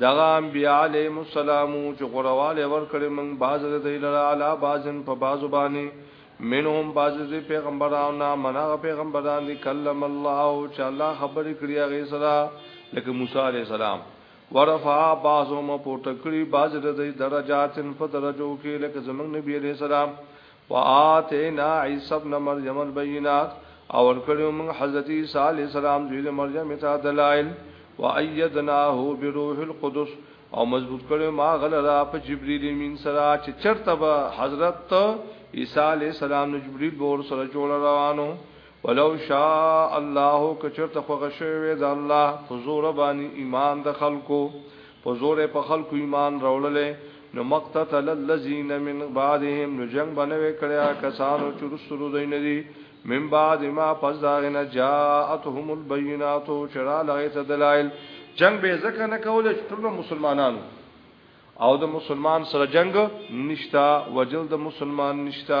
دغه انبیاء علیهم السلام چې غرواله ورکړي موږ باز د دی لره علا بازن په بازو باندې منهم باز د پیغمبرانو نه منغه پیغمبران دي کلم الله چې الله خبرې کړی هغه سره لکه موسی علی السلام ورفع بعضهم پورته کړی باز د دی درجاتن په درجو کې لکه زمنګ نبی علی السلام وآتینا عیسی ابن مریم البینات او ورکړو موږ حضرت عیسی علیه السلام زوی د مریم ته دلایل و ایدناه بروح القدس او مضبوط کړو ما غلرا په جبرئیل امین سره چې چرته به حضرت عیسی علیه السلام نو جبرئیل به ور سره جوړ روانو ولو شاء الله کچرته خو غشوي د الله حضور باندې ایمان د خلکو په زور یې په خلکو ایمان راوړلی، نو ما اقتتل الذین من بعدهم، نو جنګ به نه وی کړی هغه کسانو چې وروسته د دوی نه دي، من بعد ما پس د هغې نه جاءتهم البینات چې راغله هغې ته دلایل، جنګ به یې ځکه نه کولی چې ټول مسلمانانو او د مسلمان سره جنګ نشته، وجل د مسلمان نشته.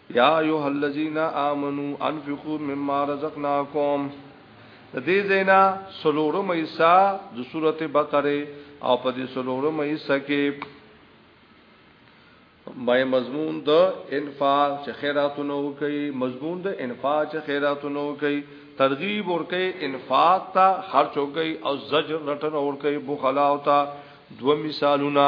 یا ایها الذین آمنو انفقوا مما رزقناکم د دې زینا سلورم ایسا د سورته بقره او په دې سلورم ایسا کې مې مضمون د انفاق چې خیراتونه وکي مضمون د انفاق چې خیراتونه وکي ترغیب ورکي انفاق ته خرچ وکي او زجر رټن ورکي بخلا او ته دو مثالونه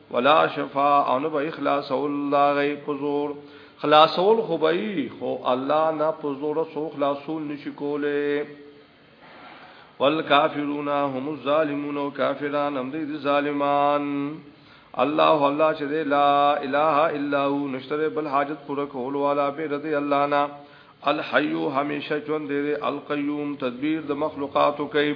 ولا شفاء او نه به اخلاص الله غي پزور خلاصول خو به خو الله نه پزور سو خلاصول نشي کوله والکافرون هم الظالمون او کافران هم دي ظالمان الله الله چې لا اله الا هو نشتره بل حاجت پوره کول والا به رضی الله نه الحي همیشه ژوند دی القيوم تدبیر د مخلوقاتو کوي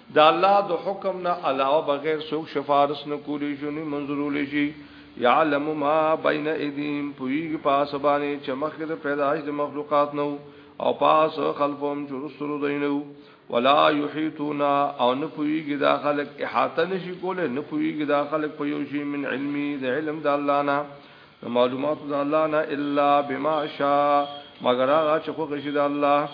دا الله د حکم نه علاوه بغیر څوک شفارس نه کولی شي نه منظورول شي يعلم ما بين ايديم پویږي پاس باندې چې مخکې د پیدایش د مخلوقات نو او پاس خلفهم چې رسول دینو ولا يحيطون او نه پویږي دا خلق احاطه نشي کوله نه پویږي دا خلق په یو شي من علمي د علم د الله نه د معلوماتو د الله نه الا بما شاء مگر هغه چې خو غشي د الله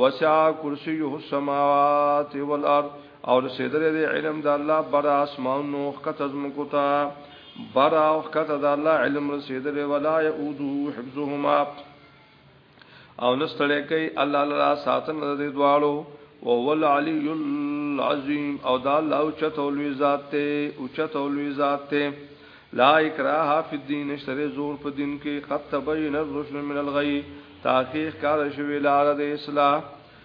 وسع کرسیه السماوات والارض او رسیدل دی علم د الله بر اسمانو خکت از مکوتا بر او خکت د الله علم رسیدل ولا یعوده حفظهما او نستړی کوي الله لرا ساتن د دې دواړو او ول علی العظیم او دا الله او چت او لوی ذات ته او چت او لوی ذات ته لا اکراه فی الدین نشتره زور په دین کې قد تبین الرشد من الغی تحقیق کار شوی لار د اصلاح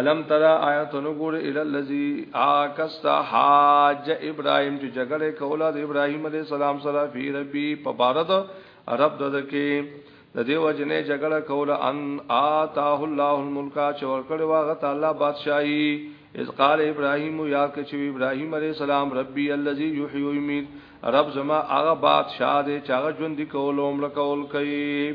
علم ترى آیاتونو ګور ال الذي عاکست حاج ابراهيم چې جګړه کوله د ابراهيم عليه السلام سره فی ربي په بارد رب ددکې د دې وجنې جګړه کوله ان آتاه الله الملک چې ورکړي واغه تعالی بادشاہي اذ قال ابراهيم یا کې چې ابراهيم عليه السلام ربي الذي يحيي ويميت رب زما هغه بادشاہ دی چې هغه ژوند کول او عمر کول کوي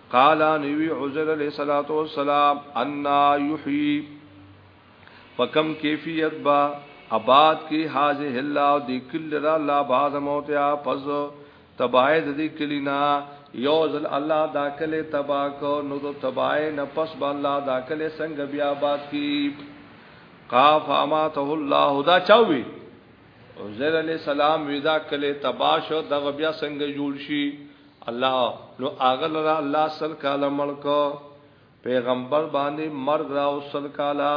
قال نبی عزر علیہ الصلوۃ والسلام ان یحیی فکم کیفیت با آباد کی هذه الله دی کل را لا باز موتیا پس تباید دی کلینا یوزل الله دا کله تبا کو نو دو تبای نه پس با الله دا کله څنګه بیا آباد کی قاف اماته الله دا چاوي عزر علیہ السلام ودا کله تبا شو دا بیا څنګه جوړ شي الله نو هغه لره الله سل کاله ملک پیغمبر باندې مرګ را او سل کاله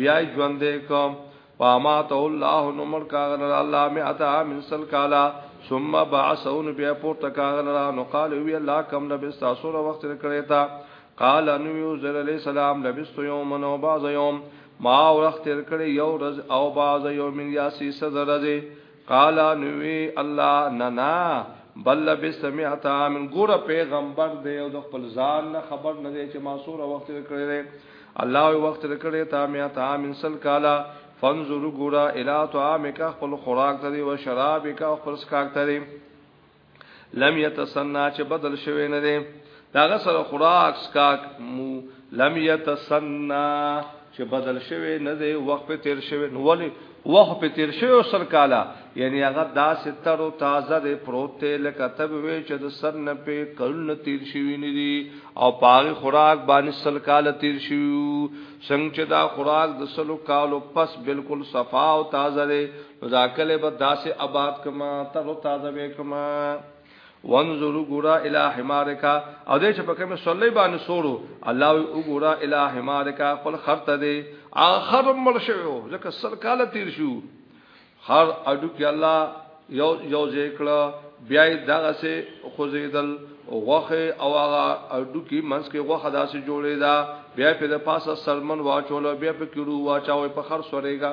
بیا ژوند کوم وامات الله نو ملک هغه لره الله می اتا من سل کاله ثم بعثون بیا پورته کاغه لره نو قال وی الله کم نبی تاسو را وخت کړی تا قال نو یو زر علی السلام لبست یوم نو بعض یوم ما وخت کړی یو رز او بعض یوم یاسی صدر رزه قال نوی الله ننا بل بسمعتا من ګور پیغمبر دی او د خپل ځان نه خبر نه دی چې ما سوره وخت کړی دی الله وخت کړی تا میا تا من سل کالا فانظر ګورا الی طعامک خپل خوراک ته دی او شرابک خپل سکاک ته دی لم يتسنى چې بدل شوی نه دی داغه سره خوراک سکاک مو لم يتسنى چې بدل شوی نه دی وخت په تیر شوی نو ولی وخت په تیر شوی او سر کالا یعنی هغه داسې تر او تازه دی پروت ته لکه تب وی چې د سر نه په کلن تیر شوی نه دی او پاره خوراک باندې سر کالا تیر شوی څنګه چې دا خوراک د سلو کالو پس بالکل صفا او تازه دی نو دا کله به داسې آباد کما تر تازه به کما وانظر غورا الی حمارک او دې چې په کومه صلی باندې سورو الله او غورا الی حمارک خپل خرت دې اخر مرشو ځکه سر کال تیر شو هر اډو کې الله یو یو ذکر بیا دغه سه خوزیدل غوخه او هغه اډو کې منس کې غوخه داسې جوړې دا بیا په د پاسه سرمن واچول بیا په کړو واچاوي په خر سورېګا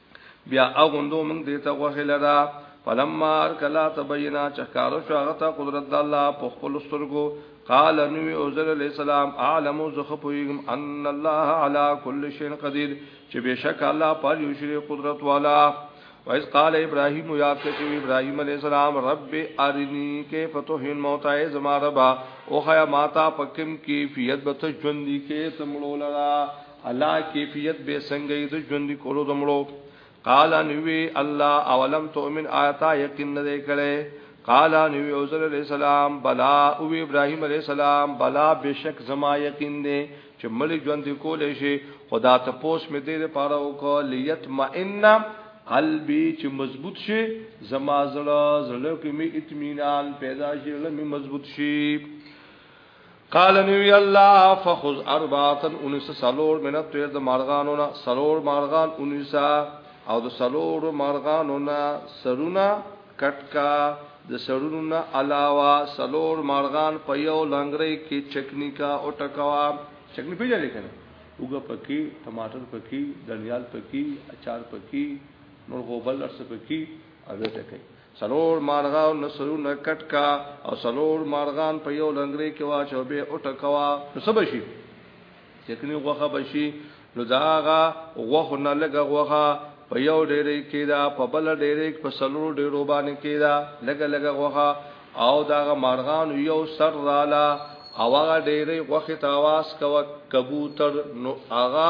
بیا اغوندو موږ دې ته غوښه لرا فلما ارکلا تبینا چخکارو شو هغه ته قدرت د الله په خپل سترګو قال نبی عزر علیہ السلام عالم زخپویم ان الله علی کل شیء قدیر چې بشک الله پر یو شی قدرت والا وایس قال ابراهیم یا چې ابراهیم علیہ السلام رب ارنی کیف تحین موتا زما ربا او خیا ماتا پکم کی فیت بت ژوند کی تمړو لرا الله کیفیت به څنګه د ژوند کولو د مړو قال نوی الله اولم تؤمن آتا یقین نه کړي قال نوی عزر علیہ السلام بلا او ابراهیم علیہ السلام بلا بشک زما یقین دی چې مړ ژوند کول شي خدا ته پوس مې دې لپاره وکړ لیت مئن قلبي چې مضبوط شي زما زړه زړه کې مې اطمینان پیدا شي زړه مې مضبوط شي قال نبی الله فخذ اربعه انس سلور من الطير د مارغانو نه سلور مارغان انس او د سلور مارغانو نه سرونه کټکا د سرونو نه علاوه سلور مارغان په یو لنګري کې چکنی کا او ټکوا چکنی پیژنې کنه وګه پکې ټماټر پکې دنیال پکې اچار پکې نور غوبل ارس پکې او دې ټکې سلور مارغان نو سرونه کټ کا او سلور مارغان په یو لنګری کې واچو به او ټکوا نو سبا شي چکنی غوخه بشي نو داغه غوخه نه لګه غوخه په یو ډېرې کې دا په بل ډېرې په سلور ډېرو باندې کې دا لګه لګه غوخه او داغه مارغان یو سر رااله او هغه ډېرې غوخه تاواز کوا کبوتر نو هغه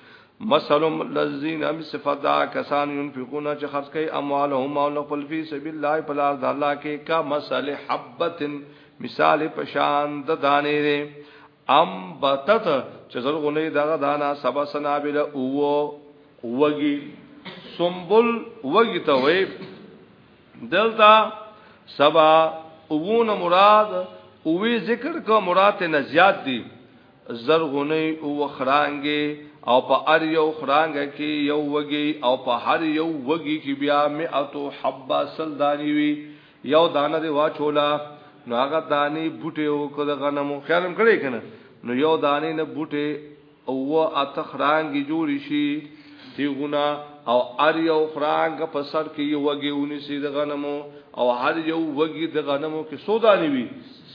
مثلهم الذين هم صفات دا کسان ينفقون چې خرج کوي اموالهم او خپل فی سبیل الله په لار د الله کې کا مثال حبت مثال پشان د دانې دې ام بتت چې زرغونه دغه دانا سبا سنابل او وږي سنبل وږي ته وې دلتا سبا اوونه مراد اوې ذکر کو مراد نه زیات دي زرغونی او خرانګې او په ار یو خرانګه کې یو وږي او په هر یو وږي کې بیا مئتو حبه سل دانی وی یو دانه دی واچولا نو هغه دانی بوټي او کده غنمو خیالم کړی کنه نو یو دانی نه بوټي او اته خرانګې جوړ شي تیغونه او ار یو خرانګ په سر کې یو وږي ونی سي د غنمو او هر یو وږي د غنمو کې سودانی وی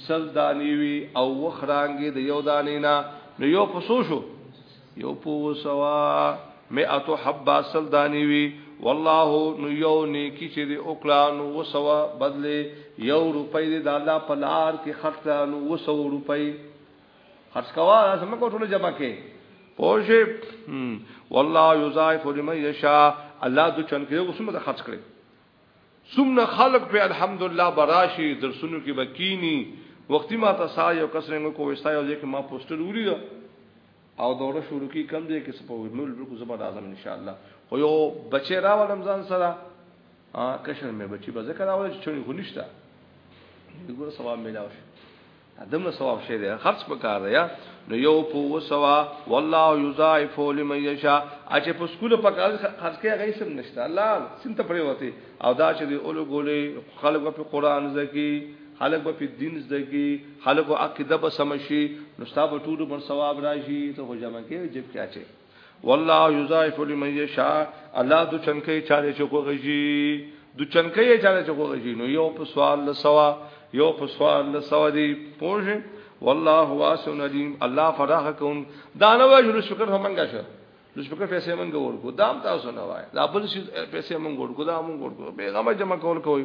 سل دانی وی او وخرانګي د یو دانی نه نو یو پسو شو یو پو سوا مئه حبه سل دانی وی والله نو یو نیکی چې دی وکړه نو وسوه بدله یو روپۍ دی د الله په لار کې خرڅ نو وسوه روپۍ خرڅ کوا سم کو ټول جمع کې پوجي والله یضاعف لمن یشاء الله د چن کې اوسمه خرڅ کړي سمنا خلق په الحمدلله براشي درسونو کې بکینی وختي ما ته سا یو کس رنګ کو وستا یو ځکه ما پوسټر وری دا او دوره شروع کی کم دی کې سپو نو بالکل زبر اعظم ان شاء الله خو یو بچی را ولم ځان سره ا کشر مې بچی به ذکر راول چې چونی خو نشته دغه سوال ملاوي دمه ثواب شه دی خرج پکار دی نو یو پو سوا والله یضاعف لمن یشاء اچ په سکول پکار خرج کې غي سم نشته الله سنت پرې وته او دا چې دی اولو ګولې خلق په قران زکی خلق په دین زکی خلق عقیده به سمشي نو ستاب ټول پر ثواب راشي ته جمع کې جب کې اچي والله یضاعف لمن یشاء الله د چنکې چاله چې خوږي د چنکې چاله چې خوږي نو یو په سوال لسوا یو په سوال لسوا دی پوجي والله واسع علیم الله فراخ کوم دا نه وایي چې شکر همنګا شه د شکر پیسې مونږ ورکو دا هم تاسو نه وایي دا بل شي پیسې مونږ ورکو دا مونږ ورکو بیغمه جمع کول کوي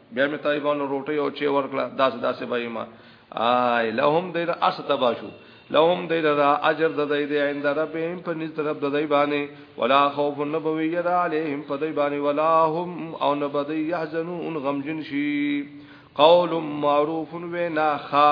بیا می طالبانو روټي او چی ورکړه داس داسې به ما آی لهم دې اس تبا شو لهم دې دا اجر د دې دې عند ربهم په نس طرف د دې باندې ولا خوف النبوی یرا علیهم په دې باندې ولا هم او نبدی یحزنون غمجن شي قول معروف و ناخا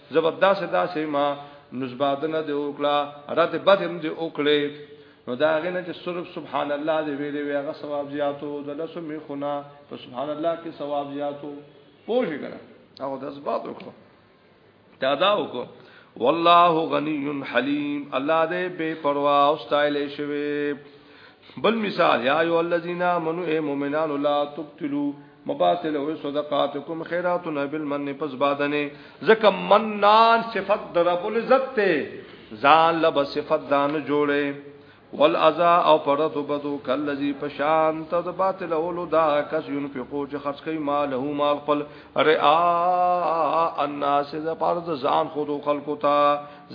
زبردا سدا سیما نزبادنه دی وکړه رد بدم دی وکړي نو دا غنه چې صرف سبحان الله دی ویلې وی هغه ثواب زیاتو د لاسو می خنا په سبحان الله کې ثواب زیاتو پوه شي کنه هغه د زباد وکړه دا دا وکړه والله غنی حلیم الله دې بے پروا او ستایل شوی بل مثال یا ایو الذین آمنو اے مومنان لا تبتلوا مباتل او صدقاتکم خیراتنا بالمن پس بادنه زکه منان صفت درب العزت ته ځان لب صفت دان جوړه والعزا او پرد بدو کلذي پشان تد باطل اولو دا کس ينفقو چې خرج کوي مال هو مال خپل رعا الناس ز پرد ځان خود خلقو تا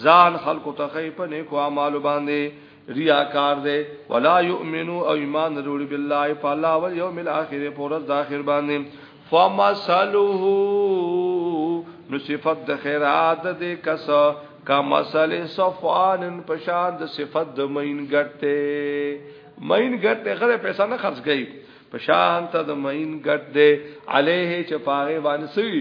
ځان خلقو ته خي په نیکو اعمال باندې ریاکار دی ولا یؤمنو او ایمان وروړي بالله په الله او یوم الاخر پورز د اخر باندې فمثله نو صفت د خیرات دې کس کا مثل صفوان پشان د صفت د مین ګټه مین ګټه غره پیسې نه خرج کړي پشان ته د مین ګټه علیه چې پاره باندې سوی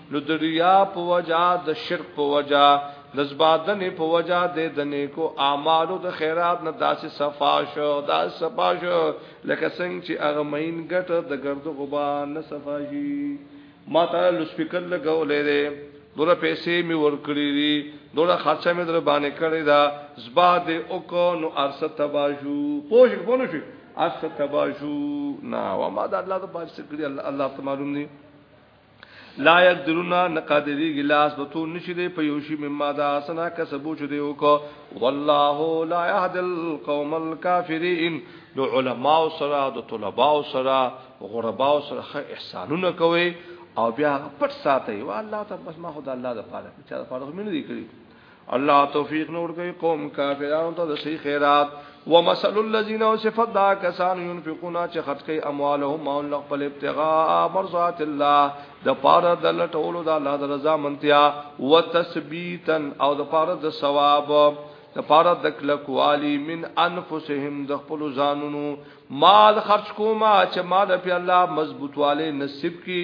نو د ریا په وجا د شرک په وجا د زبادنې په وجا د دنې کو اعمالو د خیرات نه داسې صفا شو دا صفا شو لکه څنګه چې هغه مین ګټ د ګرد غبا نه صفا شي ما ته لسپیکر لګولې ده دوره پیسې می ورکړې دي دوره خرچه می در باندې کړې ده زباد او کو نو ارسه تباجو پوښ په نو شي ارسه تباجو نا و ما د الله د پاک سکړي الله ته معلوم دي لا يقدرون نقادری ګلاس بتو نشي دی په یوشي مما دا سنا کسبو چې دی وکړه والله لا يهد القوم الكافرين د علماء سره د طلباء سره غرباء سره احسانونه کوي او بیا پټ ساتي والله ته بس ما خدای الله د پاره چې د پاره مې نه دی کړی الله توفیق نور کوي قوم کافرانو ته د صحیح خیرات ومثل الذين وصفت دا کسان ينفقون چې خرج کوي اموالهم او لقبل ابتغاء مرضات الله د پاره د لټولو د الله د رضا منتیا وتثبیتا او د پاره د ثواب د پاره د کلکوالی من انفسهم د خپل ځانونو مال خرج کوما چې مال په الله مضبوطواله نصیب کی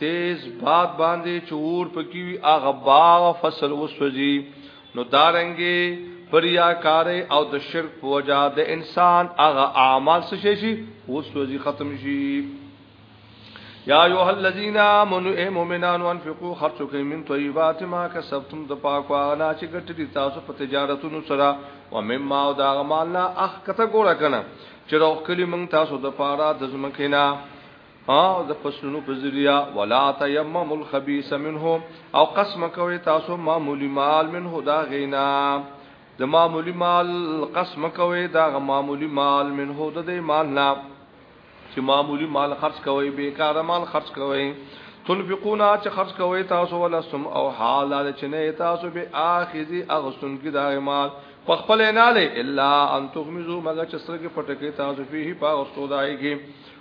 تیز باد باندې چور پکې وی هغه باغ فصل وسوځي نو دارنګي پریا کاری او د شرک په وجا د انسان هغه اعمال څه شي شي وسوځي ختم شي یا ایه الذین آمنو ای مومنانو انفقوا خرج کئ من طیبات ما کسبتم د پاکو انا چې ګټلی تاسو په تجارتونو سره و مما او دا مالنا اخ کته ګوره کنه چې روخ کلی مونږ تاسو د پاره د زمکینا ها د فصلونو په ذریعہ ولا تیمم الخبيث منه او قسم کوي تاسو معمولی مال منه دا غینا د معمولی مال قسم کوي دا معمولی مال منه د دې مال نه چې معمولی مال خرج کوي بیکاره مال خرج کوي تنفقونا چې خرج کوي تاسو ولا سم او حال دا چې نه تاسو به اخذي اغسن کې دا مال په خپل نه الا ان تغمزو مگر چې سره کې پټکې تاسو فيه پاغستو دایږي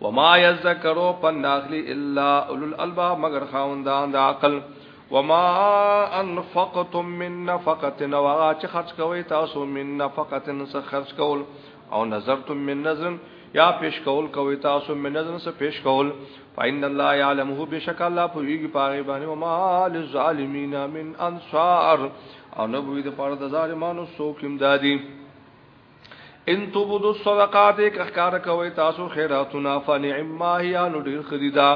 وما يذكروا فناخلي الا اولو الالباب مگر خاوندان د عقل وما انفقتم من نفقه نو هغه چې خرج کوي تاسو من نفقه څخه خرج کول او نظرتم من نظر یا پیش کول کوي تاسو من نظر څخه پیش کول فإن الله يعلمه بشک الله پويږي پاره باندې وما للظالمين من انصار او نبوي د پاره د ظالمانو سوکم دادي ان تبدو الصدقات کخکار کوي تاسو خیراتونه فنعم ما هي نو ډیر خریدا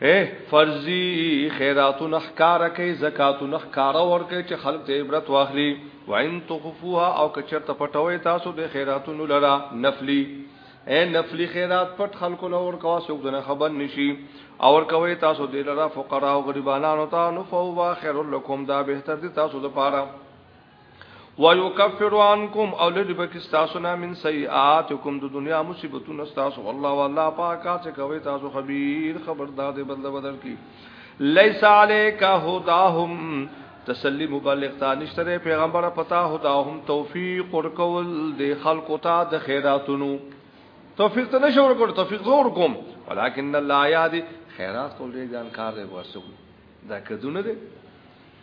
اے فرضی خیراتونه خکار کوي زکاتونه خکار ور کوي چې خلک ته عبرت واخلي وان تخفوها او کچرته پټوي تاسو د خیراتونو لرا نفلی اے نفلی خیرات پټ خلکو لور کوا سوک دنه خبر نشي اور کوي تاسو د لرا فقرا او غریبانو ته نو فوا خیر لکم دا بهتر دي تاسو لپاره ويكفر عنكم او لری بک تاسو نه من سیئاتکم د دنیا مصیبتونه تاسو والله والله پاکا چې کوي تاسو خبير خبردار دی بدل بدل کی ليس عليك هداهم تسلی مبلغ تا نشتره پیغمبر پتا هداهم توفیق ورکول د خلق تا د خیراتونو توفیق ته نشو ورکول توفیق زور کوم ولکن الله یادی خیرات کول دې ځان کار دی واسو دا کدونه دې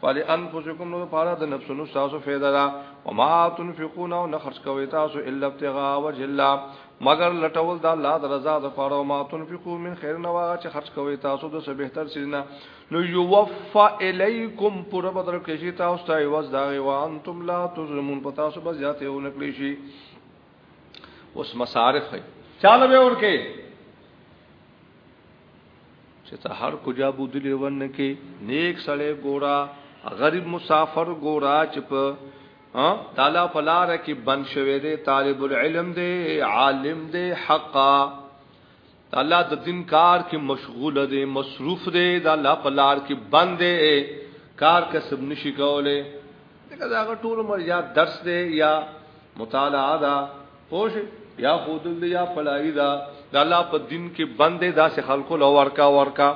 فل انفسکم نو پارا د نفسونو تاسو فایده را وما تنفقون او نه خرج کوي تاسو الا ابتغاء وجه الله مگر لټول د الله د رضا د پاره او ما تنفقو من خیر نه واغه چې خرج کوي تاسو د څه بهتر سيزنه نو یوفا الیکم پر بدر کې شي تاسو ته ایواز دا غي وانتم لا تظلمون په تاسو به زیاته و نکړي شي اوس مصارف چاله به ورکه چې ته هر کجا بودی لیون کې نیک سړی ګورا غریب مسافر ګورا چې په دالا پلار کې بن شوی دی طالب العلم دی عالم دی حقا الله د دین کار کې مشغول دی مصروف دی د الله پلار کې بند دی کار کسب نشي کوله دا هغه ټول مر یا درس دی یا مطالعه ده پوش یا خودل دی یا پلاوی دا د الله په دین کې بندې داسې خلکو لو ورکا ورکا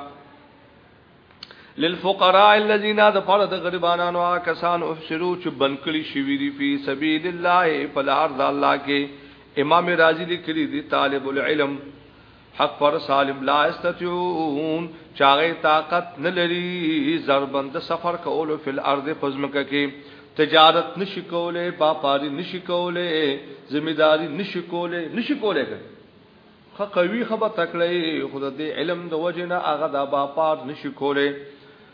للفقراء الذين د فرد غریبانو آ کسان افسرو چې بنکړي شوی دی په سبیل الله په لار د الله کې امام رازی لیکلی دی طالب العلم حق پر سالم لا استتیون چاغی طاقت نلری زربند سفر کولو فی الارض پزمکه کی تجارت نشی کوله باپاری نشی کوله زمیداری نشی کوله نشی کوله که خه قوی خبر تکلی خود دې علم د وجنه هغه د باپار نشی کوله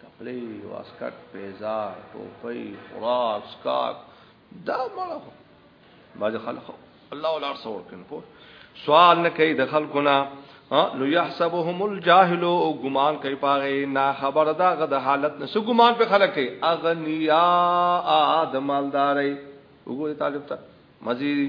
کپړې واسکټ پیزا ټوپۍ خوراک سکاک دا مړه باز خلک الله ولار څور کین په سوال نه کوي د خلکو نه نو يحسبهم الجاهل او ګمان کوي پاغه نه خبر دا غد حالت نه سو ګمان په خلک کوي اغنیا ادمالداري وګوره طالب ته مزيري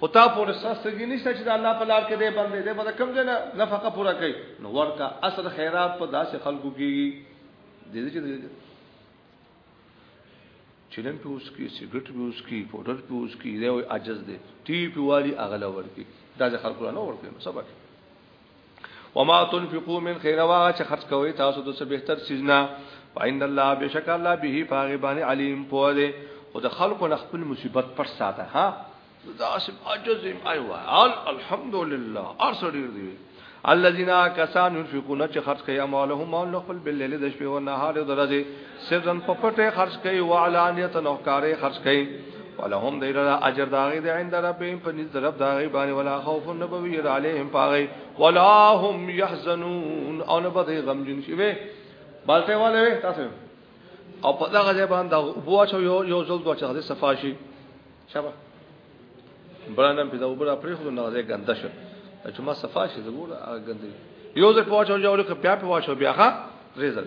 خو تا پورې سستګی نشته چې د الله په لار کې دی باندې دی باندې کم جنا نفقه پورا کوي نو ورکا اصل خیرات په داسې خلکو کې دي چې چلم په اوس کې سیګریټ په اوس کې پودر په اوس کې دی او عجز دی ټی په والی اغلا ورکی دا ځ خلکو نه ورکی نو سبا وما تنفقوا من خير واغه چې خرج کوي تاسو د څه بهتر چیز نه فإن الله بشک الله به فغبان علیم پوه دی او د خلکو نه خپل مصیبت پر ساته ها دا سم عجز ایوا الحمدلله ارسل دی الذين كسانوا ينفقون چې خرج کوي اموالهم او خپل بالليل د شپې او نهار او د ورځې سرن په پټه خرج کوي او علانیت نو کارې خرج کوي ولهم دیر را اجر داغی دی عند ربهم په نزد رب داغی باندې ولا خوف نبوی علیهم پاغی ولا هم يحزنون او نه بده غم جن شي وي بالته والے تاسو او په دغه ځای باندې بوا چو یو یو زل دوه چغه صفاشي شبا برانم په دا وبره پرې خو نه ځای ګنده شو چې ما صفاشي زګور ګنده یو ځای پوا چو یو لکه بیا پوا چو بیا ښا ریزل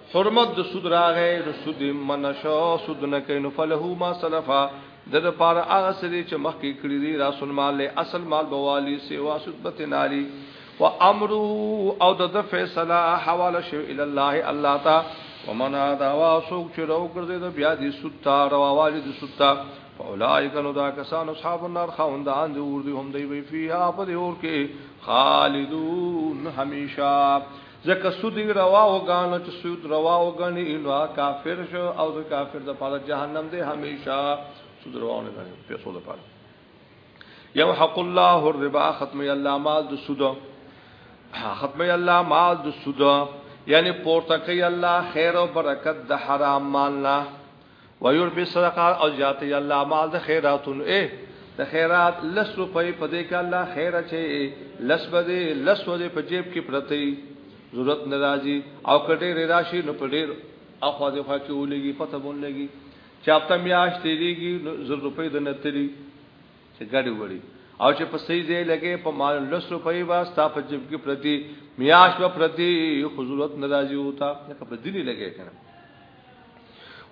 حرمت د سود راغې د سود منشا سود نه کین فله ما سلفا د لپاره هغه سری چې مخکې کړی دی رسول مال له اصل مال بوالی سیوا سود بت ناری و امر او د فیصله حواله شو ال الله الله تا ومن دا واسوک چې رو ګرځي د بیا دي ستا روا والد ستا فاولائک نو دا کسان اصحاب النار خوندان دي ور دي هم دی وی فیها په دې اور کې خالدون همیشه ځکه سود روا وګانو چې سود روا وګني نو کافر شو او د کافر د پاره جهنم دی همیشه سود روا نه غني پیسو د پاره یو حق الله الربا ختم الله مال د سود ختم الله مال د سود یعنی پورته کوي الله خیر او برکت د حرام مال نه ويربي الصدقات او زیاتې الله مال د خیراتونو اے د خیرات لس روپۍ په دې کې الله خیر اچي لس بده لس ورې په جیب کې پرتې ضرورت ناراضي او کډې راشي نو په ډېر اخوا د خوا کې ولګي پته مون لګي چې هفته میاش تیریږي نو زر روپۍ د نتري چې ګډي وړي او چې په صحیح ځای لګې په مال لس روپۍ واسطه په جیب کې پرتې میاش و پرتې خو ضرورت ناراضي وتا لکه په دیني لګې کنه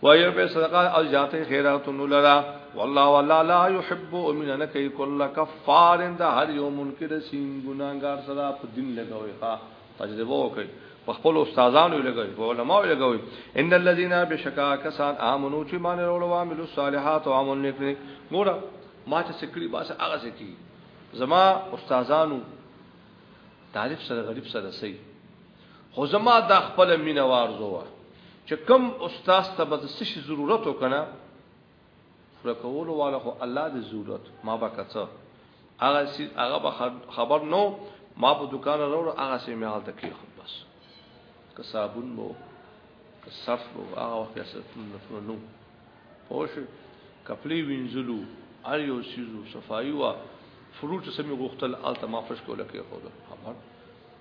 وایو په صدقه او ذات خیرات نولرا والله والله لا يحب امن لك كل كفار عند هر يوم منکر سین ګناګار صدا په دین لګوي ها تجربه وکړي په خپل استادانو لګوي په علماو لګوي ان الذين بشکا کسان امنو چې مان وروړو عامل الصالحات او عمل نکړي ګور ما چې سکړي باسه هغه سکی زما استادانو تعریف سره غریب سره سي خو زما دا خپل مینه وارزو وا چې کم استاد ته به څه شي ضرورت وکنه فرکول والا خو الله دې ضرورت ما به کڅه هغه سي هغه به خبر نو ما په دکان راوړ هغه سي مې حالت کې خو بس که صابون مو که صرف مو هغه وخت څه نو پوش کپلی وینځلو ار یو سیزو صفایي وا فروټ سمې غوښتل الته ما فش کوله کې خو خبر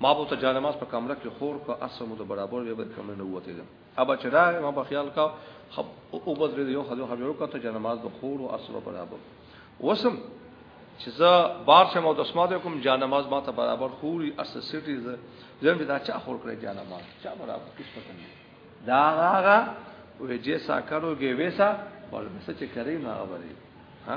ما به ته جانماز په کمره کې خور کو اسه مو د برابر وي بر کمره نه وته ده ابا چې راغی ما په خیال کا خب او بس دې یو خدای خبرو کا ته جانماز د خور او اسه برابر وسم چې زه بار شم او د اسماء کوم جانماز ما ته برابر خوري اسه سټي زه زم دا چا خور کړی جانماز چا برابر کس پته نه دا هغه وې جیسا کروږي ویسا بل څه چې کریم هغه وری ها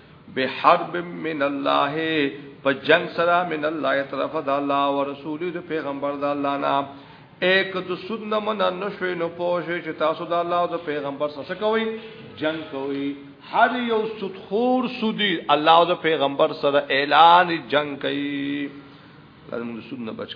بحرب من الله په جنگ سره من الله طرف د الله او رسول د پیغمبر د الله نه ایک د سود نه من نشوي نو پوه شي چې تاسو د الله او د پیغمبر سره کوي جنگ کوي هر یو سود خور سودی الله او د پیغمبر سره اعلان جنگ کوي لازم د سود نه بچ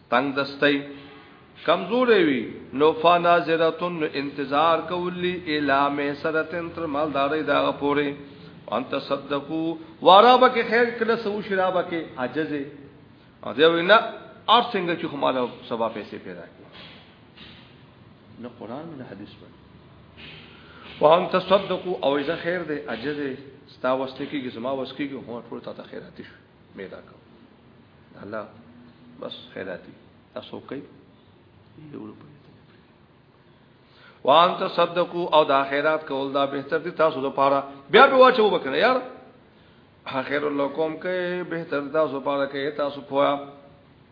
تنګ دستۍ کمزورې وي نو فناظرتن نو انتظار کولی الا میسرتن تر مالداري دا غپوري ان تصدقو وارابه کې خیر کله سو شرابه کې عجزه او دی وینا ار څنګه چې خماله سبا پیسې پیدا کړي نو قران نه حدیث باندې وان تصدقوا او اذا خیر دی عجزه ستا وسته کې زما وسکیږي هو ټول ته خیرات شي میلا کو الله بس خیراتی تاسو کوي یو روپۍ وان تصدقوا او دا خیرات کول دا بهتر دي تاسو لپاره بیا به واچو وکنه یار خیر لکم کې بهتر تاسو لپاره کې تاسو پوهه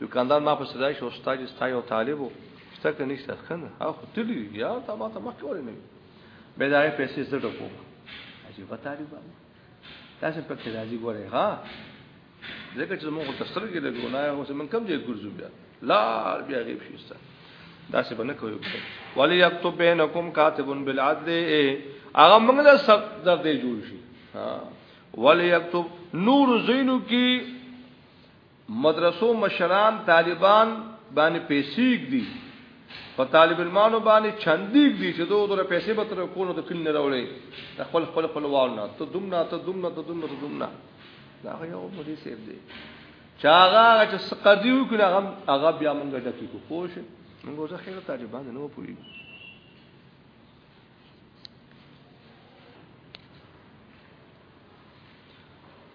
دکاندار ما په صدای شو استاد چې ستا یو طالب وو شته که نشته ښه نه هغه خو تللی دی یا تا ما ته مخکې ولې نه وي بیا د هغې پیسې زه ډکوم عجیبه طالبان تاسو پکې راځي ګورئ ها ځکه چې موږ ته سترګې له ګناه او سمن کم ځای ګرځو بیا لا بیا غیب شي ستا دا څه بنه کوي ولی یكتب بینکم کاتب بالعدل هغه موږ له سب درد جوړ شي ها ولی یكتب نور زینو کی مدرسو مشران طالبان باندې پیسې ګدي په طالب المانو باندې چاندي ګدي چې دوه دوه پیسې به تر کولو د کلن راوړي د خپل خپل خپل والنا ته دومنا ته دومنا ته دومنا ته دومنا دا یو مودي سیب دی چا هغه چې سقدي وکړه هغه هغه بیا مونږ ډکی کو پوه شي مونږ زه خیر طالبان نه و پوي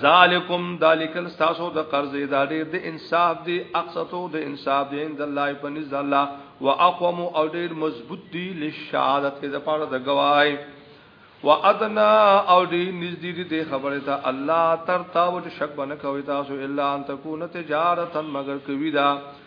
ذالکم ذالکل تاسو د قرض دا ډیر د انصاف دی اقصتو د انصاف دی عند الله پنځ الله واقوم او ډیر مضبوط دی لشهادت کې د پاره د گواهی وادنا او دی نزدې دې خبره ته الله تر تاوت شک بنه کوي تاسو الا ان تکونه تجارتا مگر کوي دا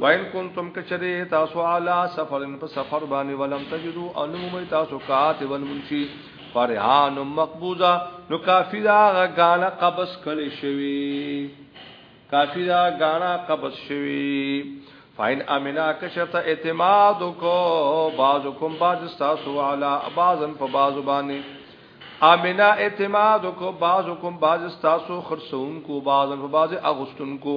وان کنتم کچری تاسو علی سفرن په سفر باندې ولم تجدو ان مومي تاسو کات ول منشي فرحان مقبوضه نو کافی دا غاله قبض کړي شوی کافی دا غانا قبض شوی فاین امنا کشت اعتماد کو بعضکم بعض تاسو علی بعضن په بعض باندې امنا اعتماد کو بعضکم بعض تاسو خرسون کو بعضن په بعض اغستون کو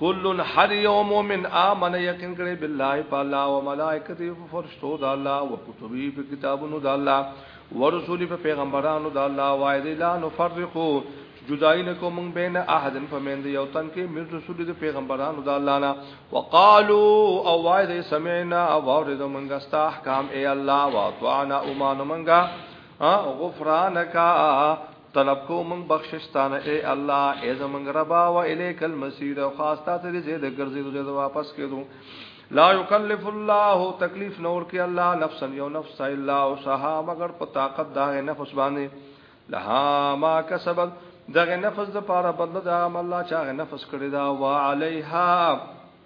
کلن هر یو مومن امن یقین کړي بالله تعالی او ملائکته او فرشتو د الله او کتبه په کتابونو د الله ورسول په پیغمبرانو د الله وایذ لا نفرقو جدای نه کوم بین احد فمند یو تن کې مر رسول د پیغمبرانو د الله نه وقالو او وایذ سمعنا او اورید منګه ستا احکام ای الله واطعنا او مان منګه غفرانک طلب کو من بخشش تانه اے الله اے زمنګ ربا و الیک المسیر او خاص تا ته دې د ګرځېدو دې واپس کېدو لا یکلف الله تکلیف نور کې الله نفسا یو نفس الا وسها مگر په طاقت دا نفس باندې لها ما کسبت دغه نفس د پاره بدل دا عمل لا چاغه نفس کړی دا وعليها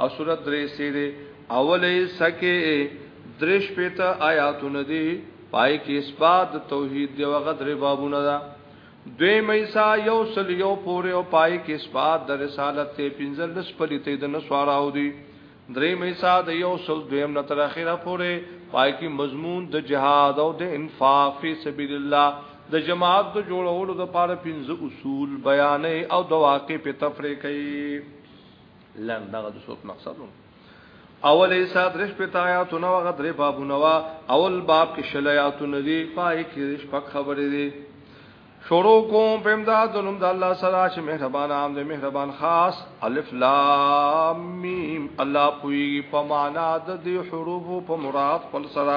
او سورت درې سې دې اولې سکه درش پته آیاتونه دي پای کې اثبات توحید دی وغه درې بابونه ده دوی مېسا یو سل یو پورې او پای کې اثبات د رسالت ته پنځل لس پلي ته د نسواراو دي درې مېسا د یو سل دویم نه تر اخره پورې پای کې مضمون د جهاد او د انفاق فی سبیل الله د جماعت د جوړولو د پاره پنځه اصول بیانې او د واقع په تفریقې لن دغه د صوت مقصد هم اول ایسا درش پتا آیاتونه و غدر بابونه وا اول باب کې شل آیاتونه دي پای کې درش پک خبرې دي شروع کوم په امداد د نوم د الله سره چې مهربان عام دی مهربان خاص الف لام میم الله پوی په معنا د دې حروف په مراد خپل سره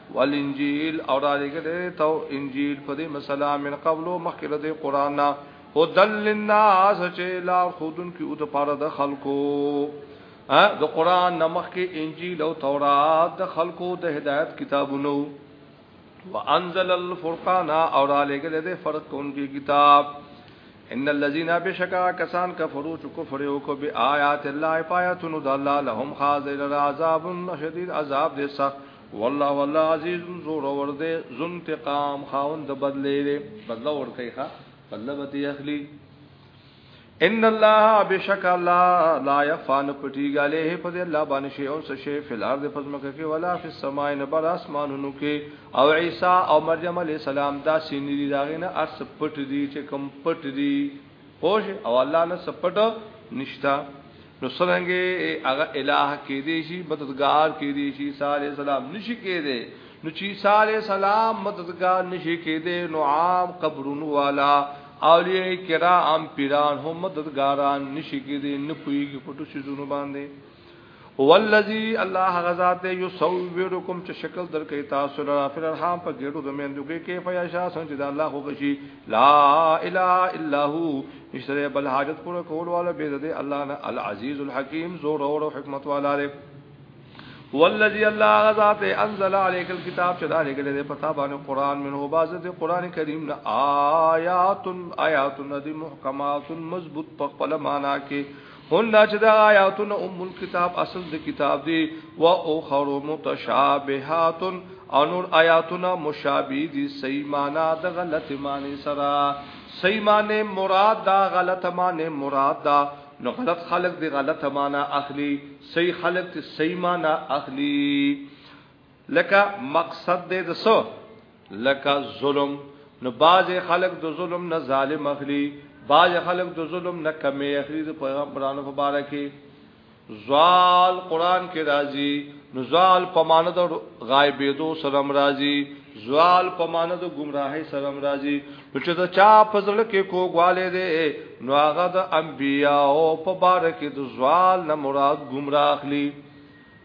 والانجیل او را لګلې تو انجیل په دې مسله من قبل مخکله دې قران نه هدل للناس چې لا خودن کې او د پاره د خلکو ا د قران نمخ کې انجیل او تورات د خلکو د هدایت کتابونو وانزل الفرقان او را لګلې دې فرق کون کې کتاب ان الذين بشکا کسان کفرو چ کفر او کو بی آیات الله پایتون د الله لهم خاذل عذاب شدید عذاب دې سخت والله والله عزیز زور اور دے زنتقام خاون د بدلې دے بدلا ور کوي ښا بدلا به اخلي ان الله بشک الله لا يفعل پټي غاله په دې الله باندې شي او څه شي فل ارض پزمکه کې ولا فی السماء نه بر اسمانونو کې او عیسی او مریم علی السلام دا سینې دي داغه نه ارس پټ دي چې کم پټ دي پوش او الله نه سپټ نشتا نو څنګه هغه الہ کې دی شي مددگار کې دی شي صالح السلام نشي کې دی نو چې صالح السلام مددگار نشي کې دی نو عام قبرونو والا اولیاء کرام پیران هم مددگاران نشي کې دی نه پويږي پټو شي زونه باندې هو الذی الله غزاد یصورکم چې شکل درکې تاسو لرا فل الرحم په ګډو د مېندو کې کیف یا شا څنګه د الله خو غشي لا اله الا هو نشته بل حاجت پر کول والا به د الله نه العزیز الحکیم زور او حکمت والا دی هو الذی الله غزاد انزل عليك الكتاب چې دا لګل دی پتا باندې قران منه باز د قران کریم نه آیات آیات ندی محکمات مضبوط په خپل معنا کې هن دا چې دا آیاتونه ام الكتاب اصل د کتاب دی و او خرو متشابهات او نور آیاتونه مشابه دي صحیح معنا د غلط معنی سره صحیح معنی مراد دا غلط معنی مراد دا نو غلط خلق دی غلط معنی اخلي صحیح خلق دی صحیح معنی اخلي لکه مقصد دې د سو لکه ظلم نو باز خلق د ظلم نه ظالم اخلي باز خلق د ظلم نه کمی اخلي د پیغمبرانو په باره کې زوال قران کې راځي نو زوال په معنی د غایبې دو سره راځي زوال په معنی د گمراهي سره راځي چې دا چا په ځل کې کوګواله دي نو هغه د انبیا او په بار کې د زوال نه مراد گمراه اخلي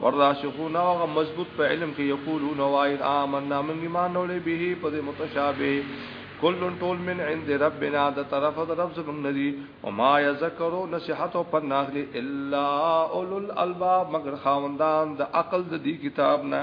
والراشقون هغه مضبوط په علم کې یقولون وای آمنا من ایمان اورې به په دې متشابه کلن ټول من عند ربنا د طرف د رب زمون ندي او ما یذکرو نصیحت او پناخلی الا اولل الباب مگر خاوندان د عقل د دې کتاب نه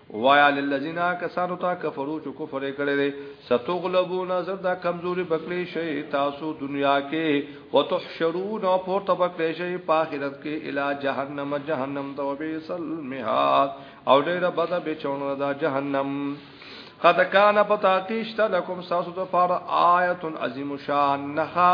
وایا للذین کسانو ته کفرو چې کفر کړي دي ستغلبون زر دا کمزوري بکړي شي تاسو دنیا کې وتحشرون او پورته بکړي شي په آخرت کې الی جهنم جهنم ته وبېسل میحات او ډېر بده بچونه دا جهنم قد کان پتاقیشت لکم ساسو ته پار آیت عظیم شان نخا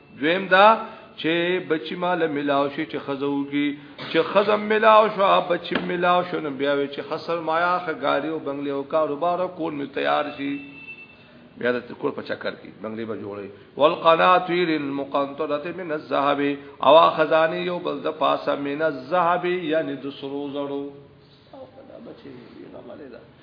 دویم دا چې بچی مال ملاو شي چې خزوږي چې خزم ملاو شو بچی ملاو شو نو بیا وی چې خسر مایا خګاری او بنگلې او کاروبار کول می تیار شي بیا د کور په چکر کې بنگلې به جوړي والقناطیر المقنطره من الذهب او خزانی یو بل د پاسه من الذهب یعنی د سرو زرو او دا بچی نه مالې دا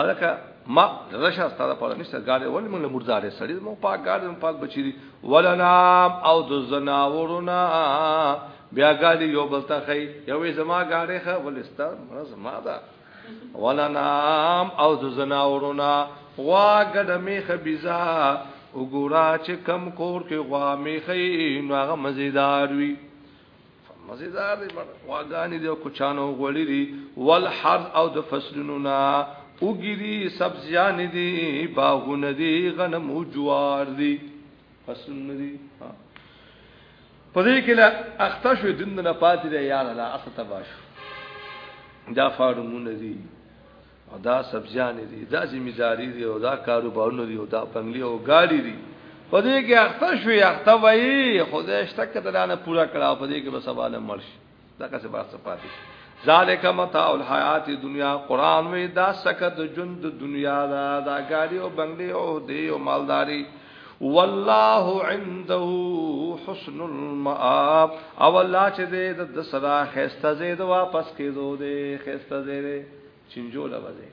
الکه ما رشا ستاره په نشته ګاډي ولې موږ له مرزارې سړي موږ پاک ګاډي موږ پاک بچی ولنا او د زناورنا بیا ګاډي یو بل ته خي یوې زما ګاډي خه ولستا زما ده ولنا او د زناورنا غوا ګډه میخه بيزا وګورا چې کم کور کې غوا میخه نو هغه مزیدار وي مزیدار دی واغانی دی کوچانو غوړی دی والحرز او د فصلونو نا وګری سبزیان دی باغونه دی غنم او جوار دی فصلونه دی په دې کې لا اخته شو دند نه پاتې دی یار لا اصل تباشو دا فارمونه دی او دا سبزیان دي دا ذمہداري دي او دا کاروبارونه دي او دا پنګلي او ګاډي دي په دې کې اخته شوې اخته وایي خدای شته کته نه پورا کړه په دې کې به سوال مړ شي دا څه بار څه پاتې ذالک متاع الحیات دنیا قران وی دا سکت جند دنیا دا دا ګاډي او بنگلي او دی او مالداری والله عنده حسن المآب او الله چې دې د سزا خسته زید واپس کېدو دې خسته زید چنجو لوځي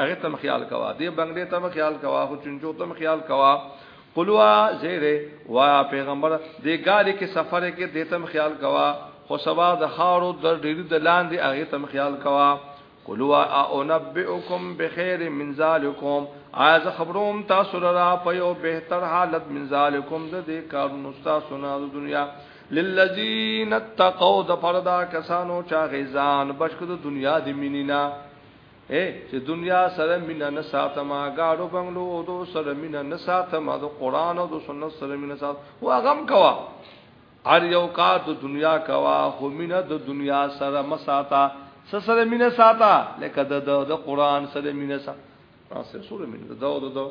هغه تم خیال کوا دې بنگلې تم خیال کوا خو چنجو تم خیال کوا قلوا زیره وا پیغمبر دې ګاډي کې سفر کې دې تم خیال کوا خو سبا د خارو د ډېری د لاندې هغه تم خیال کوا قلوا انبئکم بخیر من ذالکم از خبروم تاسو را په یو بهتر حالت من ذالکم د دې کارونو تاسو نه د دنیا للذین اتقوا د پردا کسانو چا غیزان بشکو د دنیا د مینینا اے چې دنیا سره مینا نه ساتما گاډو بنگلو او دو سره مینا نه ساتما د قران او د سنت سره مینا سات او غم کوا هر یو کار د دنیا کوا خو مینا د دنیا سره مساتا سره مینا ساتا لکه د د قران سره مینا ساتا سره مینا د د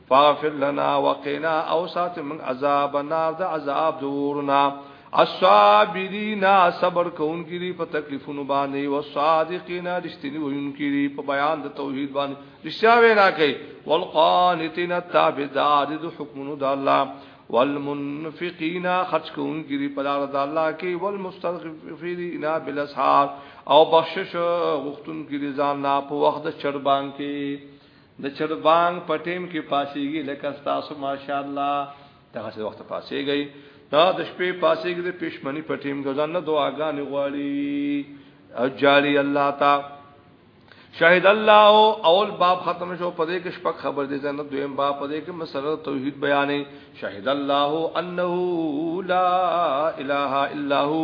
فاغفر لنا وقنا او سات من عذاب النار د عذاب دورنا الصابرین صبر کوونکي دي په تکلیفونو باندې او صادقین رښتینی وونکي دي په بیان د توحید باندې رښتیا وینا کوي والقانتین التابدار د حکمونو د الله والمنفقین خرج کوونکي دي په لار د الله کې والمستغفرین بالاسحار او بخشش غوښتونکي دي ځان نه په وخت د چربان کې د چربانګ په ټیم کې پاسېږي لکه تاسو ماشاءالله دغه څه وخت پاسېږي دا د شپې پاسېږي د پښمنی په ټیم ګزن نه دعاګانې غواړي او جاری الله تا شاهد الله اول باب ختم شو په دې کې شپږ خبر دي زنه دویم باب په دې کې مسله توحید بیانې شاهد الله انه لا اله الا هو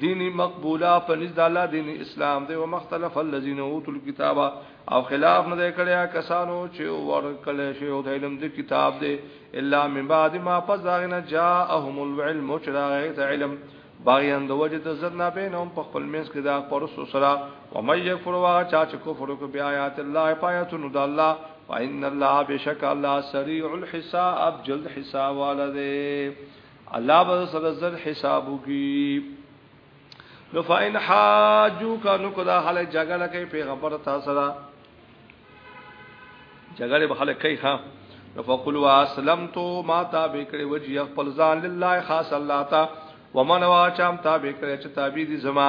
دینی مقبوله په نزد الله دین اسلام دی او مختلف الذين اوتل کتاب او خلاف نه کړیا کسانو چې ورکل شی او د علم د کتاب دی الا من بعد ما فزاغنا جاءهم العلم چراغه ته علم باغیان د وجه د زنا بینهم په خپل منځ کې دا پرس سره و مې یکفر وا چا چې کفر کو بیا آیات الله پایتون د الله فإن الله بشک الله سریع الحساب جلد حساب والده الله به سره زر حساب وکي نو فاین حاجو کا نو کدا حال جګړه کوي پیغمبر تاسو سره جګړه به خلک کوي ها نو فقل واسلمت ما تابع کړي وجه خپل ځان لله خاص الله تا ومن واچام تابع کړي چې تابع دي زما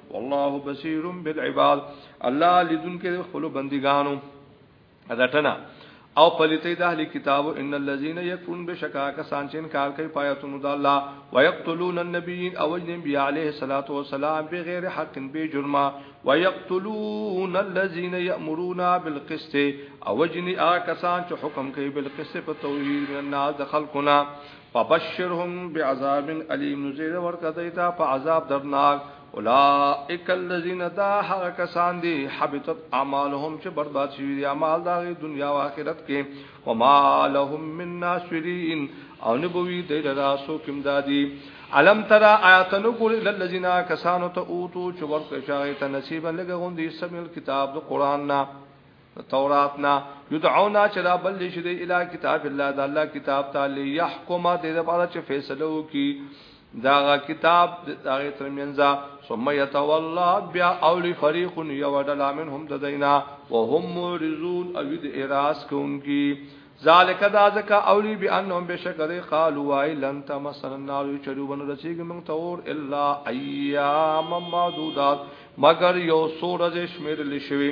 والله بصیر بالعباد الله لذن کې خپل بندګانو رټنا او پلیتې د اهل کتاب ان الذين يكفرون بشکا کسان چې انکار کوي پایتونو د الله ويقتلون النبيين او النبي عليه الصلاه والسلام بغیر حق به جرمه ويقتلون الذين يأمرون بالقسط او جني آ کسان چې حکم کوي بالقسط په توحید الناس د خلقنا فبشرهم بعذاب الیم نو زیر ورکه دیتا په عذاب درناک اولائک الذین دا هغه کسان دي حبطت اعمالهم چې برباد شوی دي اعمال دا غي دنیا او آخرت کې وما لهم من ناصرین او نبوی د راسو کوم دادی علم ترا آیاتن ګور للذین کسانو ته اوتو چې ورکه شای ته نصیب لګون دي سمل کتاب د قران نه تورات نا یدعونا چرا بل شي د اله کتاب الله د الله کتاب تعالی يحكم د دې لپاره چې فیصله وکي داغه کتاب داغه ترمنځه ثم يتولى بیا اول فريق يودل منهم ددینا وهم مرزون او د اراس کوونکی ذالک دا ځکه اولی بی انهم بشکر قالوا وای لن تمسن النار چلو بن رسیږي موږ ته اور الا ایام معدودات مگر یو سورج شمیر لشوی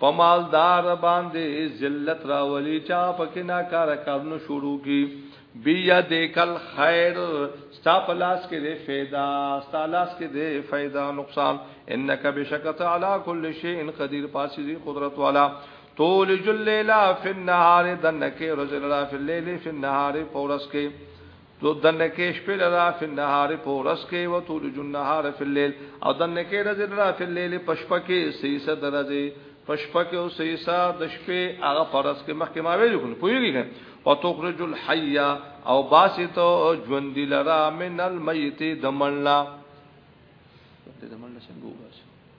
په مالدار باندې ذلت راولي چا پکې نا کار کارونه شروع کی بیا د کل خیر ستا پلاس کې دی فایده ستا لاس کې دی فایده نقصان انک بشکت علی کل شیء قدیر پاسې قدرت والا طول جلیلا فی النهار دنکه رجل را فی اللیل فی النهار پورس کې تو دنه کې شپه لرا فی النهار په ورځ کې او تو لج النهار فی الليل او دنه کې ورځ لرا فی الليل په شپه کې سیسه درځي په شپه کې او سیسه د شپې هغه فرض کې مخکې ما ویل کړو پویږي او تخرج الحی او باسی تو ژوند لرا من المیت دملنا دملنا څنګه وباسي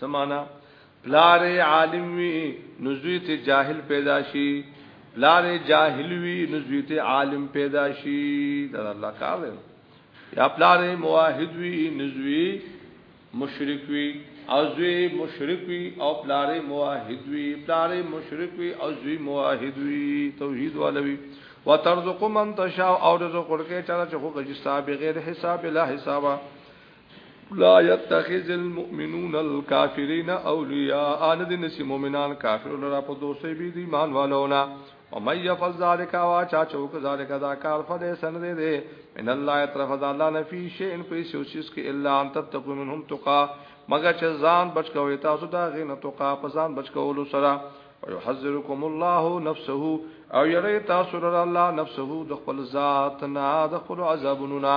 سمانا پلار عالم وی نزوی ته جاهل پیدا شي پلار جاهل وی نزوی ته عالم پیدا شي دا الله کار دی یا پلار موحد وی نزوی مشرک وی او زوی مشرک وی او پلار موحد وی پلار مشرک وی او زوی موحد وی توحید ولوی وترزق من تشاء او رزق ورکه چا چې خو غجستا بغیر حساب لا حسابا لا يتخذ المؤمنون الكافرين اولياء ان دي نسي مؤمنان کافر لرا په دوستي بي دي مان والونا ومن يفعل ذلك وا چا چوک ذلك دا کار فله سن دي دي من الله يترف الله نفي شيء ان پيس او چیز کې الا ان تتقوا منهم تقا مگر چې ځان بچ کوي تاسو دا غین تقا په ځان بچ کولو سره ويحذركم الله نفسه او يري تاسو لرا الله نفسه د خپل ذات نه د خپل عذابونو نه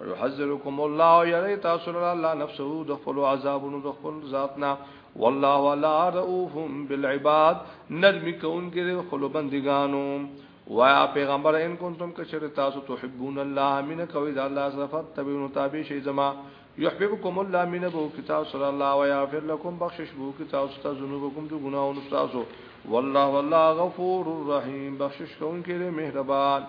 ويحذركم الله يري تاسو له الله نفسه د خپل عذابونو د خپل ذاتنا والله ولا رؤوف بالعباد نرم کون کې د خپل بندګانو وایا پیغمبر ان کنتم کشر تاسو تحبون الله من کوي دا الله صفات تبعون تابع شي زما يحببكم الله من بو کتاب صلی الله و یغفر لكم بخشش بو کتاب ست ذنوبکم د ګناہوں تاسو والله والله غفور الرحیم بخشش کون کې مهربان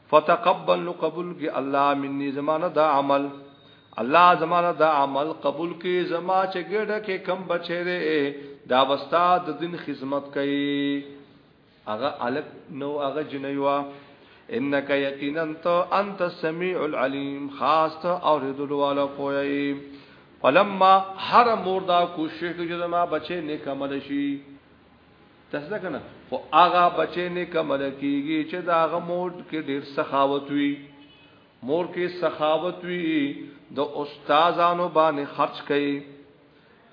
فتقبل نو قبول کی الله مني زمانه دا عمل الله زمانه دا عمل قبول کی زما چې ګډه کې کم بچی دی دا وستا د دین خدمت کوي هغه الک نو هغه جنیوا انک یقینا تو انت السمیع العلیم خاص ته اوریدلو والا پوی فلما هر مور دا کوشش کوي چې ما بچي نیک عمل شي تاسو کنه خو هغه بچی نه کمل کیږي چې دا غ مور کې ډیر سخاوت وي مور کې سخاوت وي د استادانو باندې خرج کړي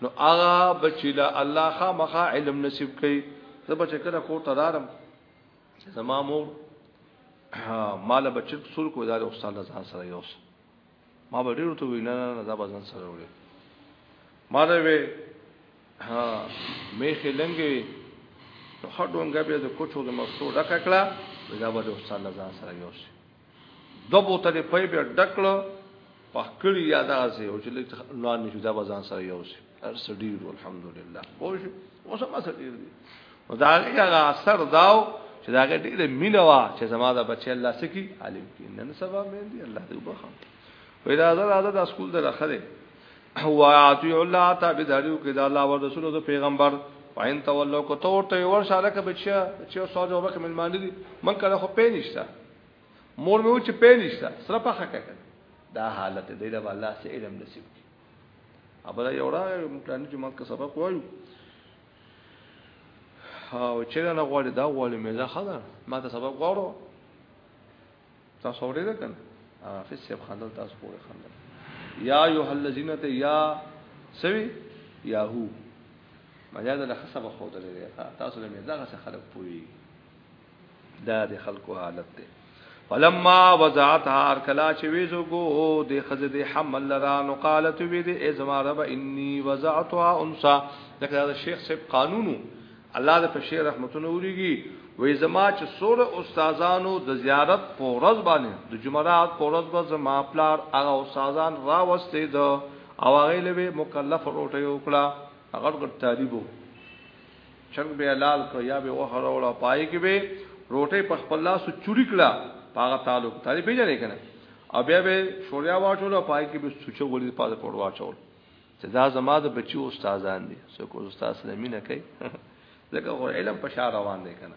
نو هغه بچی له الله خامخا علم نصیب کړي زه بچ کړه کو تدارم زما مور مال بچی څور کو دا استاد ځان سره یوس ما به ډیرو ته وی نه نه دا بازن سره وړي ما دا وی ها مې خلنګي نو خډونګه به د کوچو د مستو ډک کړه دا به د استاد لزان سره یو شي دو بوتل په بیا ډکړه په کړي یاد راځي او چې لږ نوان نشو دا بازن سره یو شي هر سړي الحمدلله پوه شو اوس ما سړي دي نو دا هغه اثر داو چې دا هغه ډېر مینه وا چې زما دا بچي الله سکی عالم کې نن سبا مې دي الله دې وبخښه وې دا دا دا, دا سکول دغه خره هو اطیع الله تابعداریو کې دا الله او رسول او پیغمبر پاین تولو کو تور ته ور شاله کې بچیا چې سو جواب کې ملمان دي من کله خو پې نشتا مور مې و چې پې نشتا سره په حقیقت دا حالت دی دا الله سي علم نصیب ابل یو راغی موږ پلان چې مات کا سبق وایو او چې نه غواړي دا غواړي مې ځه خلا ما ته سبق غواړو تاسو اورې ده کنه حافظ صاحب خندل تاسو پورې خندل یا ایه الذین ته یا سوي یاهو مجاز له خصبه خو درې تاسو له مې دا څه خلک پوي دا د خلکو حالت دی فلما وضعتها کلا چې ویزو ګو د خزه د حمل لرا نو قالت وی د ازما رب انی وضعتها انسا دغه د شیخ صاحب قانونو الله د فشیر رحمتونه وریږي وې زما چې سور استادانو د زیارت پورز باندې د جمعرات پورز به زما پلار هغه استادان را وستي دو او هغه لوي مکلف روټي وکړه هغه ګټ طالبو چنګ به لال کو یا به وخه راوړه پای کې به روټه په خپل لاس چوری کړه پاغه تعلق تاری پیژنې کنه او بیا به شوریا واچول پای کې به سوچو غولې په پاسه پور واچول چې دا زما د بچي استادان دي څوک استاد سره مینه کوي ځکه غو علم په شار روان دی کنه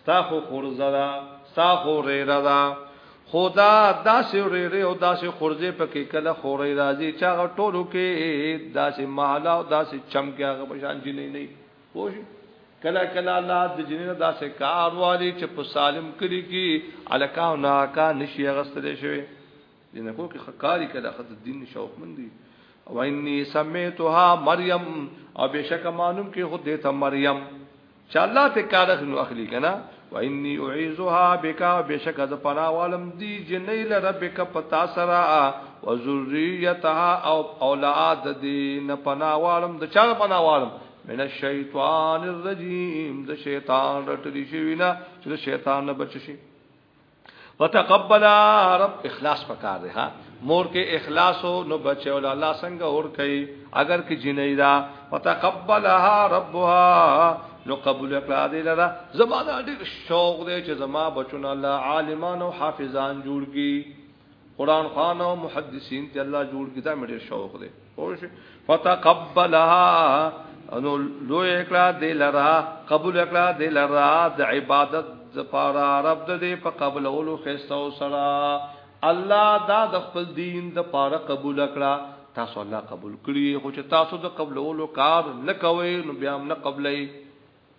ستا خو خورزه دا ستا خو ریره دا خدا داسې ریره او داسې خورزه پکې کله خورې راځي چې هغه ټولو کې داسې محله او داسې چمکه هغه بشان جنې نه پوه کله کله الله د جنینو داسې کار والی چې په سالم کلی کې الکاو ناکا نشي غستل شوی جنکو کې خکاری کله خد دین شوق مندي او انی سمیتها مریم او بشک معلوم کې خود دې ته مریم چې الله ته کارخ نو اخلي کنه و انی اعیذها بک بشک ز پنا عالم دی جنې ل ربک پتا سرا و ذریتها او اولاد دی نه پنا عالم د چا پنا عالم من الشیطان الرجیم د شیطان رټلی شي وینا چې شیطان نه بچ شي وتقبل رب اخلاص پکار دی ها مور کې اخلاص او نو بچي ول الله څنګه اور کوي اگر کې جنې دا وتقبلها ربها نو قبول کړه دې لرا زمانہ ډېر شوق دی چې زما بچون الله عالمان او حافظان جوړ کی قران خان او محدثین ته الله جوړ کیدا مې ډېر شوق دی او شي فتقبلها انو لو اکلا دلرا قبول اکلا دلرا د عبادت زپارا رب دې په قبول اولو خسته او سرا الله دا د خپل دین د پاره قبول اکلا تاسو الله قبول کړی خو چې تاسو د قبول اولو کار نه کوئ نو بیا هم نه قبلای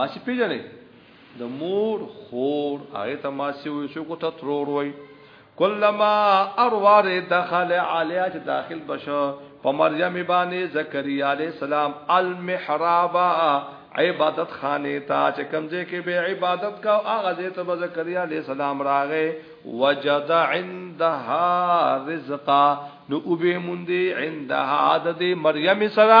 ماسی پیژنې د مور خور هغه ته ماسی وي چې کو ته ترور وي کلمہ اروار دخل علیه چې داخل بشو په مریم باندې زکریا علی السلام المحراب عبادت خانه تا چې کمزې کې به عبادت کا هغه دې ته زکریا علی السلام راغې وجد عندها رزقا نو او به مونږ عندها د مریم سره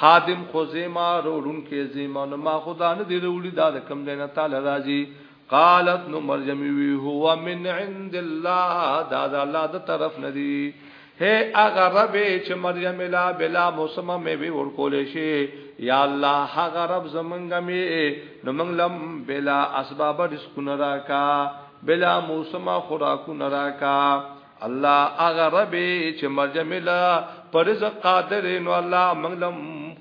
خادم خزیمه رولون کې زیمه نو ما خدا نه دی روړي دا د کم دینه تعالی راځي قالت نو مریم وی هو من عند الله دا دا الله د طرف نه دی هي اغه رب چې مریم لا بلا موسمه مې وی ور کولې شي یا الله هغه رب زمونږ مې نو موږ لم بلا اسباب رزق نه راکا بلا موسمه خوراکو نه راکا الله هغه رب چې مرجع ملا پر رزق قادر نو الله موږ لم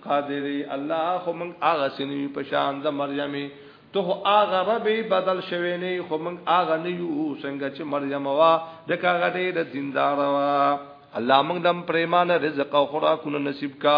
قادر الله خو موږ هغه سنوي په شان د مریم ته هغه رب بدل شوی نه خو موږ هغه نه یو څنګه چې مریم وا د کاغه دې د دیندار وا الله موږ لم پریمانه رزق او خوراکونه نصیب کا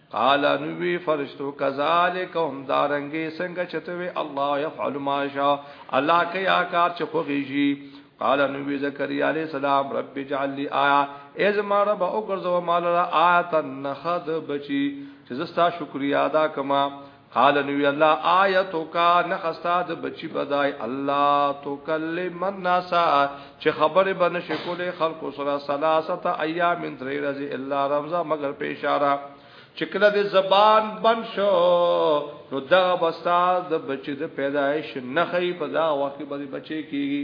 قال نبی فرشتو کذالک هم دارنګي څنګه چتوي الله يفعل ما شاء الله کوي آکار چې خوږيږي قال نبی زکریا علیہ السلام رب اجعل لي آیا از ما رب او ګرځو مال را آیت نخد بچی چې زستا شکریا ادا کما قال نبی الله آیتک نخستا د بچی بدای الله تو کلم الناس چې خبره بن شکول خلق سره ثلاثه ایام من تری رضی الا رمزا مگر په اشاره چې کله د زبان بن شو نو دا بستا د بچی د پیدایش نخې په دا وخت باندې بچی کیږي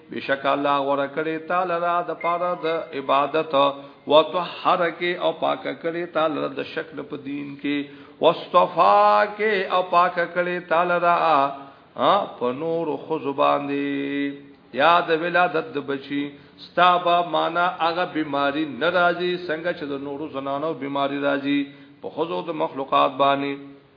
بشک الله غره کړی تعالی را د پاره د عبادت وتحر کې او پاک کړی تعالی د شکل په دین کې واستفا کې او پاک کړی تعالی را په نور خو زبان دی یاد ولادت د بچی ستابا معنا هغه بیماری ناراضی څنګه چې د نورو زنانو بیماری راځي په خزو د مخلوقات باندې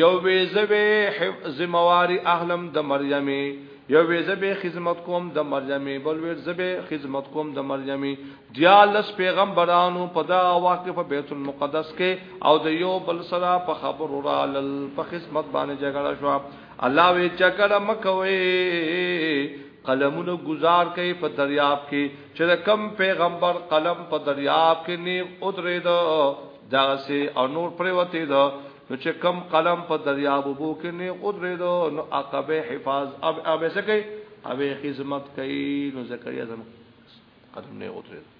یو ویزه به ذمہواری اهلم د مریمه یو ویزه به خدمت کوم د مریمه بل ویزه به خدمت کوم د مریمه دیالس پیغمبرانو په دا واقع په بیت المقدس کې او د یو بل سره په خبر را لل په خدمت باندې جګړه شو الله وی جګړه مکوي قلمونو گزار کوي په دریاب کې چې کم پیغمبر قلم په دریاب کې نیو اترې دا داسې او نور پریوتې دا نو چې کم قلم په دریاب وبو کې نه ودرېدو نو عقبه حفاظ اب اب سکه اب خدمت کوي نو زکریا زم قدم نه ودرېدو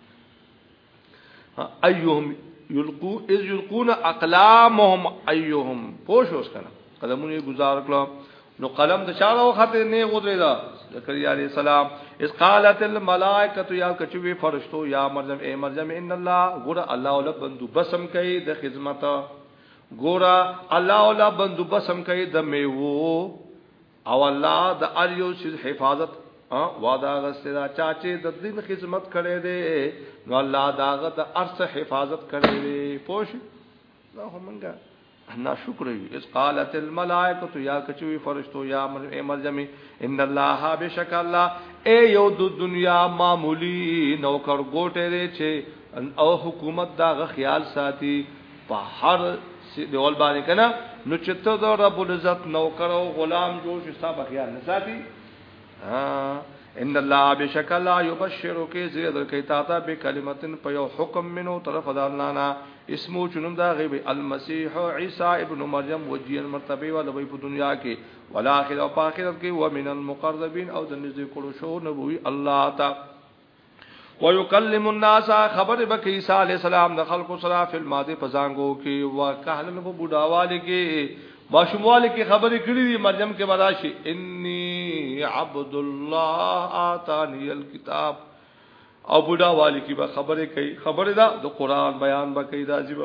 ايهم یلقو اذ یلقون اقلامهم ايهم پوښوس کړه قدمونه گزار کړه نو قلم د چاله وخته نه غوډه دا زکریا علی السلام اس قالت الملائکه یا کچوی فرشتو یا مریم اے مریم ان الله غور الله ول بندو بسم کوي د خدمت غور الله ول بندو بسم کوي د میوو او الله د الیو شز حفاظت وادا غسرا چاچه د دین خدمت کړي دي نو الله داغه د ارث حفاظت کړي دي پوش دا همنګه ناشکر وي اس قالت الملائکه یا کچوي فرشتو یا مل ای مرجمي ان الله بشک الله ای یو د دنیا معمولی نوکر ګوټه دی چې او حکومت دا غ خیال ساتي په هر ډول باندې کنه نو چې ته د رب العزت نوکر او غلام جوړ شې ستا په خیال نه ساتي ان الله بشک الله یبشرک زید کیتاتا بکلمتن په یو حکم منو طرف د الله نه اسمو چنم دا غیب المسیح عیسی ابن مریم وجیه مرتبه ولا وی په دنیا کې ولا اخر او په اخرت کې و من المقربین او د نږدې کړو شو نبوی الله تعالی ويكلم الناس خبر بک عيسى عليه السلام د خلکو سره په ماده پزانګو کې وکهل په بډاوالي کې ماشوموالي کې خبرې کړې دي مریم کې براشي اني عبد الله اتاني الكتاب او بډاوالي کې به خبرې کوي خبره دا د قران بیان به کوي دا عجیب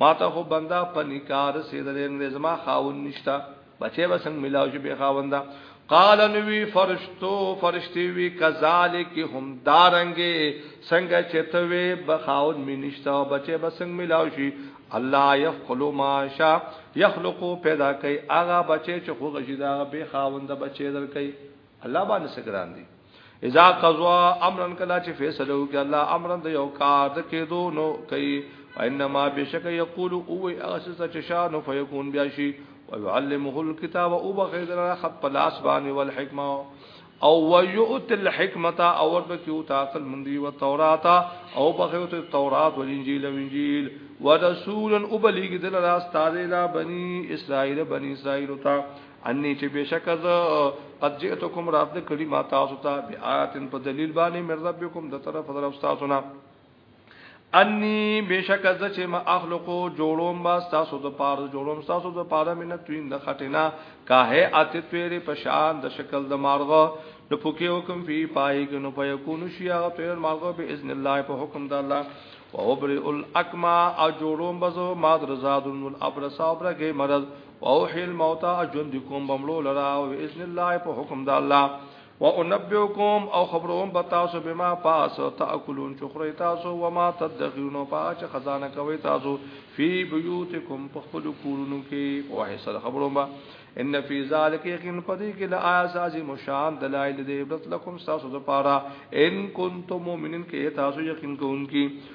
ما ته خو بندا په نکاح رسیدلې نه زما خاون نشتا بچي به څنګه ملاو شي به خاوندا قال نوی فرشتو فرشتي وی کذالک هم دارنګي څنګه چتوي بخاون می نشتا بچي به څنګه ملاو شي الله يخلق ما شاء يخلق پیدا کوي هغه بچي چې خو غشي دا به خاوند بچي در کوي الله باندې سګران دي اذا قضا امرا کلا چې فیصله وکړي الله امرا د یو کار د کېدو نو کوي انما بشک یقول او اساس چې شان فیکون بیا شي ويعلمه الكتاب او بخیر خط پلاس باندې والحکمه او ويؤت الحکمه او ورکیو تاقل مندي و تورات او بخیو ته تورات او انجیل او انجیل ورسول او بلیګ دل راستاده لا بنی اسرائیل بنی اسرائیل ته انی چې بشک از قد جئتکم راتل کړي ما تاسو ته بیات په دلیل باندې مرزا بكم د طرف در استادو نه انی بشک از چې ما اخلقو جوړوم با تاسو د پاره جوړوم تاسو د پاره مینه توین د خټینا کاه اته تیرې پشان د شکل د مارغه نو پوکې حکم فی پای کې نو پیا کو نو شیا تیر مارغه به اذن الله په حکم د الله وابرئ الاکما او جوړوم بزو ما درزادن الابرص ابرګه مرض او حي الموتى ژوند کوم بمړو لرا او باذن الله په حکم د الله وانبئکم او خبروم بتاسو بما پاس تاکلون چخری تاسو وما تدخرون پاچ خزانه کوي تاسو فی بیوتکم په خپل کورونو کې په وحی سره خبروم با ان فی ذلک یقین پدی کې لا اساس مشان دلائل دې عبرت لکم تاسو د پاره ان کنتم مؤمنین کې تاسو یقین کوونکی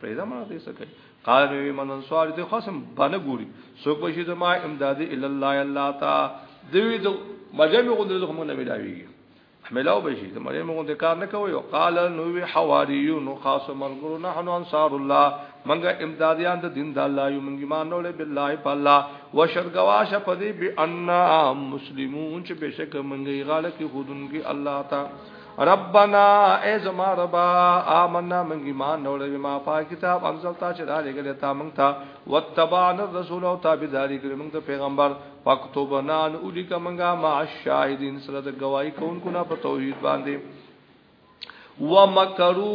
پرېدا ما دې څه کوي قال نبی من انصار دې خاصم باندې ګوري څوک بشي د ما امداد الا الله الله تا دوی د مجمع غوندې زه مونږ نه ملاويږي ملاو بشي د مجمع غوندې کار نه کوي او قال نو وی حواریون خاص ملګرو نحن انصار الله منګه امدادیان د دین د الله یو منګی مان نو له بالله په الله وشد گواشه پدی بی ان مسلمون چې بشک منګی غاله کې خودن کې الله تا ربنا ای زما ربا آمنا من ایمان نو لوي ما پا کتاب انزلتا چې را لګل تا مونږ ته وتبعنا الرسول او تابعداري کړې مونږ ته پیغمبر فكتبنا ان الیک مونږه مع الشاهدین سره د گواہی کوونکو نه په توحید باندې ومکرو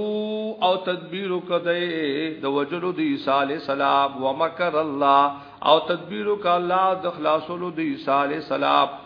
او تدبیر کدی د وجلو د عیسی علی السلام ومکر الله او تدبیر ک الله د خلاصولو د عیسی علی السلام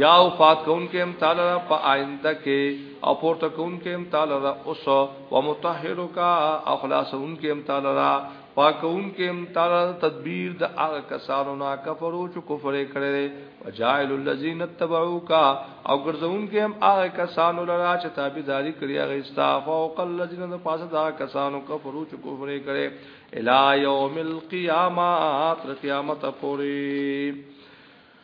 یا وفات کون کې هم تعالی را په آینده کې او پورته کون کې هم تعالی را اوس او متطهر کا اخلاصون کې هم تعالی را پاکون کې هم تعالی تدبیر د هغه کسانو نه کفرو چې کفر کړي وجائل الذین اتبعوک او ګرځون کې هم هغه کسانو لرا چې تابعداري کړی هغه استاف او قل الذین د پاسه دا کسانو کفرو چې کفر کړي الی یوم القیامه تر قیامت پورې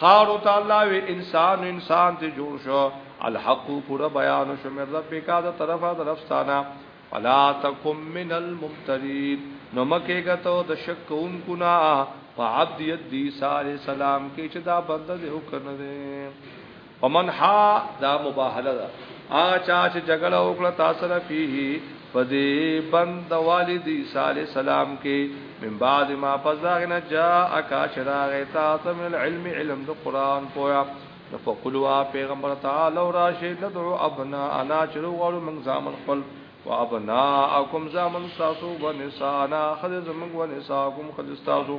خارو تعالی و انسان انسان ته جوړ شو الحق پورا بیان شو مې رب کا د طرفه درفستانه فلا تکم من الممترین نو مکه غته د شک کوم کنا په عبد یدی صالح سلام کې چې دا بنده دې وکنه دې ومن ها دا مباهله دا اچا چې جګړه وکړه تاسو را پیه په دې بند د والد عیسی علیه السلام کې من بعد ما پس دا غي نه جاءک چې راغی تا ته من العلم علم د قران پویا نو فقلوا پیغمبر تعالی راشد ندعو ابنا انا چې وغواړو موږ ځامن خپل وابناءکم زامن تاسو ونسانا خذ زمون ونساکم خذ تاسو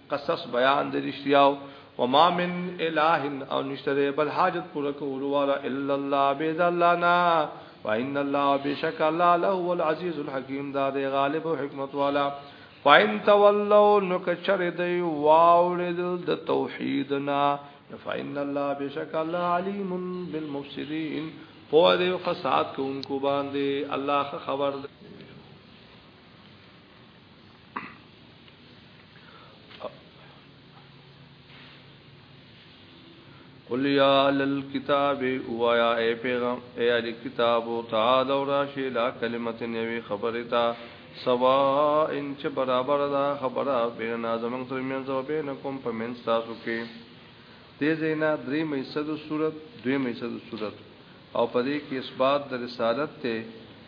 قصص بیان د رښتیاو وما من اله او نشتره بل حاجت پر کول والا الا الله بيد الله نا وان الله بشک الله له هو العزيز الحكيم دا دی غالب او حکمت والا فاین تولو نو کچر دی واولد د توحیدنا فاین الله بشک الله علیم بالمفسدين په دې فساد کوونکو باندې الله خبر دی قل یا اهل الكتاب وایا اے پیغام اے اهل کتاب تعال اور شی لا کلمت نیوی خبره تا سوا ان چې برابر دا خبره بین نازم تر من زو بین کوم په من تاسو کې دې زینا درې میصد صورت دوی میصد صورت او پدې کې اثبات د رسالت ته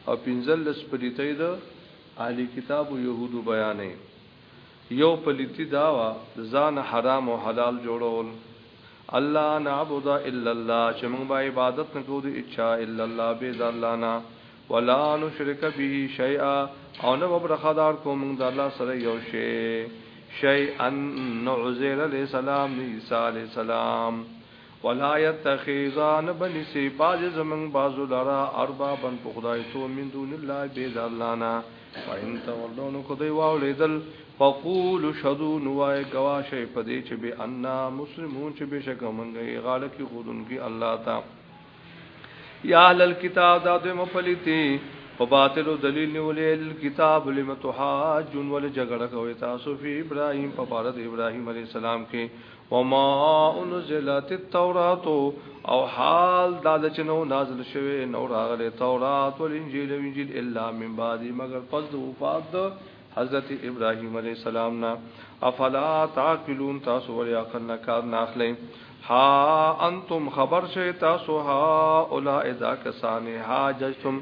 او پنځل لس پدیتې د اهل کتاب او یهودو بیانې یو پلیتی دا وه د ځانه حرام او حلال جوړول الله نعبد الا الله چې موږ به عبادت نه کوو د اچا الا الله به د الله نه ولا نشرک به شیئا او نه به برخدار کوو موږ د الله سره یو شی شیئا نو عزیر علیہ السلام عیسی علیہ السلام ولا يتخذان بني سي باز زمن باز لرا اربابن په خدای تو من دون الله بي د الله نه فإن تولون خدای واولیدل فقول شدو نوای گواشه پدې چې به ان مسلمون چې بشک منګي غاړه کې خودونکي الله تا یا اهل الكتاب دا دوی مپلیتی په باطل او دلیل نیولې کتاب لمتحاجون ول جګړه کوي تاسو فی ابراهیم په بار د ابراهیم علی السلام کې وما انزلت التوراۃ او حال دا د چنو نازل شوه نو راغله تورات او انجیل او انجیل الا من بعد مگر پس د وفات د حضرت ابراهیم علیه السلام نا افلا تعقلون تاسو ور عقل نه کار نه اخلئ ها انتم خبر شئ تاسو ها اولئک ذا کسانه ها ججتم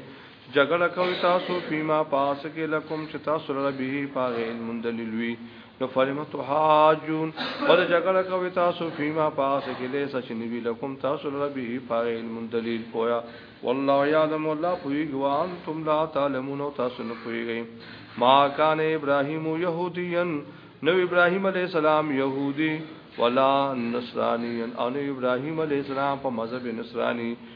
جګړه کوي تاسو فيما پاس کې لکم چې تاسو لره به پاره علم دلیل وي نو فلم تحاجون ول جګړه کوي تاسو فيما پاس کې لیس چې نبی لکم تاسو لره به پاره علم دلیل پویا والله يعلم الله پويږي وانتم لا تعلمون تاسو نه پويږئ ما کان ابراهيم يهوديا نو ابراهيم عليه السلام يهودي ولا نصراني او نو ابراهيم عليه السلام په مذهب نصراني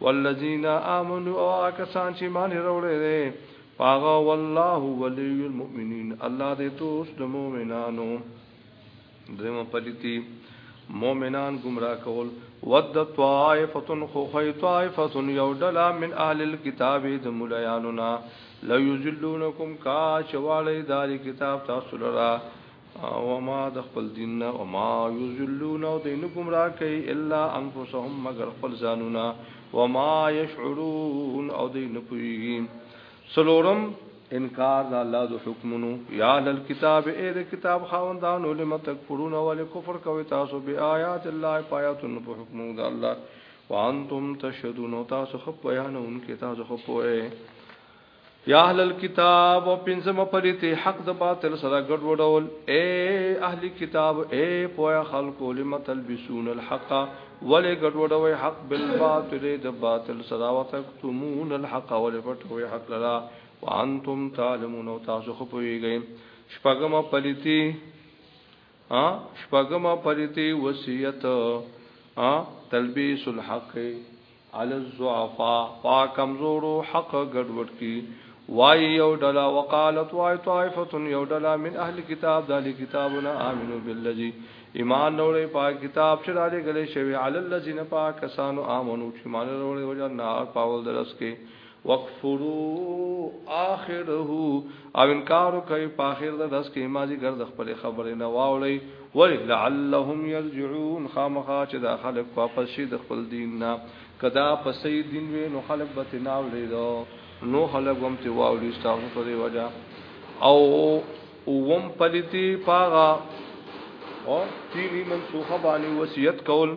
والذین آمنوا او آکسان چې مان وروړي دي پاغه والله ولی المؤمنین الله دې توس د مؤمنانو دمو پلیتی مؤمنان گمراه کول ود طائفه خو خی طائفه یو ډلا من اهل الكتاب د مولایانو نا لو یذلونکم کا چوالی دار کتاب تاسو لرا او ما د خپل دین نه او ما یذلون او دین گمراه کوي الا انفسهم مگر خپل ځانونه و ما یشعرون او دین پویږي سلورم انکار د الله د حکمونو یا لل کتاب اے د کتاب خاوندانو لم تکفرون ول کفر کوي تاسو به آیات الله پایاتن په حکمو د الله وانتم تشهدون تاسو خپل بیانون کې تاسو خپل یا اهل الكتاب او پنځم پلیتی حق د باطل سره ګډوډول اے اهل کتاب اے پویا خلقو لم تلبسون الحق ولی ګډوډوي حق بالباطل د باطل سره وتکتمون الحق ولی پټوي حق لرا وانتم تعلمون او تاسو خو پویږئ شپږم پلیتی ا شپګما پرتی وصیت ا تلبیس الحق علی الضعفاء پا کمزورو حق ګډوډ کی وای یو ډلا وقالت وای طائفه یو ډلا من اهل کتاب د اهل کتابنا امنو بالذی ایمان نوړې پا کتاب چې را لګلې شوی علی الذین پا کسانو امنو چې مان وروړي وجه نار پاول درس کې وکفروا اخره او انکار کوي په اخر د رس کې ماضي ګرځ خپل خبره نه واولي ول لعلهم يرجعون خامخا چې دا خلک واپس شي د خپل دین نه کدا په سي دین وي نو خلک به تناولې دو نو خلک هم ته واولي تاسو په دې وجہ او وم پليتي پاغا او تیری منسوخه باندې وصیت کول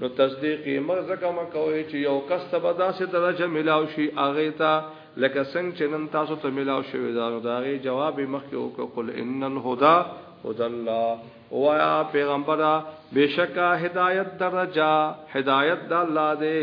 نو تصدیق یې مر زکه مکوي چې یو کس ته به داسې درجه ملاو شي هغه ته لکه څنګه چې نن تاسو ته ملاو شوی دا نو دا غي جواب مخکې وکړ قل ان الهدى هدى الله وایا پیغمبره بشکا هدایت درجه هدایت د الله دی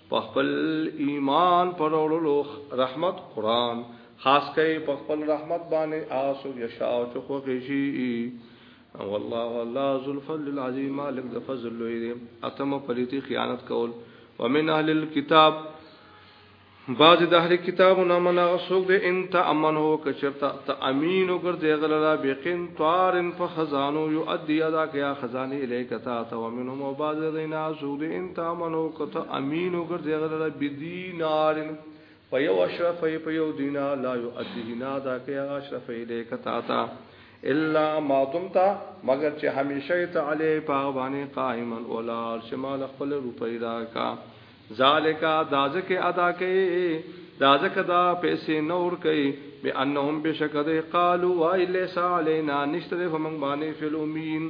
په خپل ایمان پر اورلو رحمت قران خاص کوي په خپل رحمت باندې آسو یشاء چې خو غشي والله الله ذو الفضل العظیم مالک ذو فضل لوی اتم پلیتی خیانت کول ومن اهل الكتاب بعض د اهل کتابو نه منا غسوک دې ان تامنو کچرتا تامین وګرځي غلرا بيقين طارن فخزانو يؤدي ادا کیا خزاني الیک تا تو منو او باز دینا سود ان تامنو کته امینو ګر دیغه لره بدینار په یو اشرف په یو دینا لا یو ادینا دا کې هغه اشرف الیک تا تا الا ما دمت مگر چې همیشه ته علی په باندې قائما اولا شمال خپل روپی دا کا ذالکا دازک ادا کې دازک دا پیسې نور کوي به انهم بشکره قالوا وایلیس علینا نشتره فمن باندې فلومین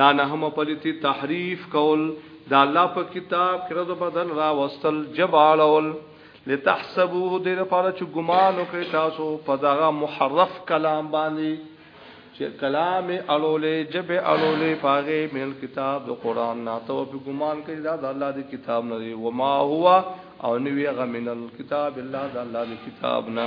دا نهمه پلیتی تحریف کول د الله په کتاب کې رد بدل را وستل جبالول لتحسبوه دې لپاره چې ګمان وکړي تاسو په دغه محرف کلام باندې چې کلام اړولې جب اړولې پاغه مل کتاب د قران نه ته په ګمان کې دا د الله د کتاب نه دی و ما هو او نوی غمن الكتاب الله د الله د کتاب نه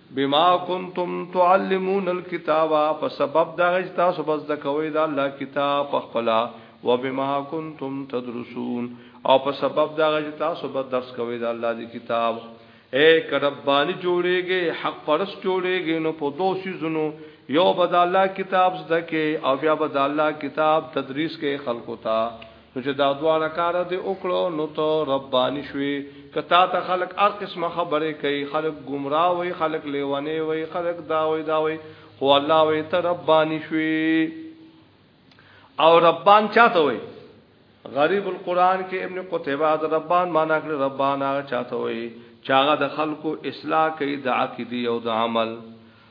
بما کنتم تعلمون الكتاب په سبب دا چې تاسو بس د کوي دا الله کتاب په خپل او بما کنتم تدرسون او په سبب دا چې تاسو بس درس کوي دا الله دی کتاب اے کربانی جوړيږي حق پرس جوړيږي نو په دوه سيزونو یو بد الله کتاب زده کې او بیا بد الله کتاب تدریس کې خلقو ته نو چې دا دواړه کار دې وکړو نو ته ربانی شوې که تا ته خلق هر قسمه خبرې کوي خلق گمراه وي خلق لیونی وي خلق دا وي دا وي خو الله وي ته ربانی شوې او ربان چاته وي غریب القرآن کې ابن قتیبه د ربان معنا کړ ربان هغه چاته وي چاغه د خلکو اصلاح کوي د عقیده او د عمل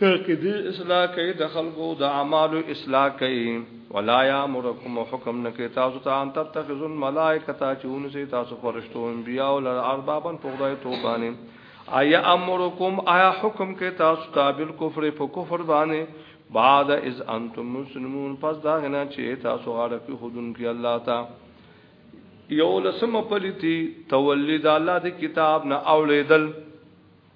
کې د اصلاح کوي د خلکو د اعمالو اصلاح کوي ولا یامرکم حکم نه کوي تاسو ته ان تتخذون ملائکه تا چون سي تاسو فرشتو انبیاء او اربابن په خدای توبانه آیا امرکم آیا حکم کوي تاسو ته بل کفر په کفر باندې بعد از انتم مسلمون پس دا غنا چې تاسو غاړه کې خودن کې الله تا یو لسم پلیتی تولید الله د کتاب نه اولیدل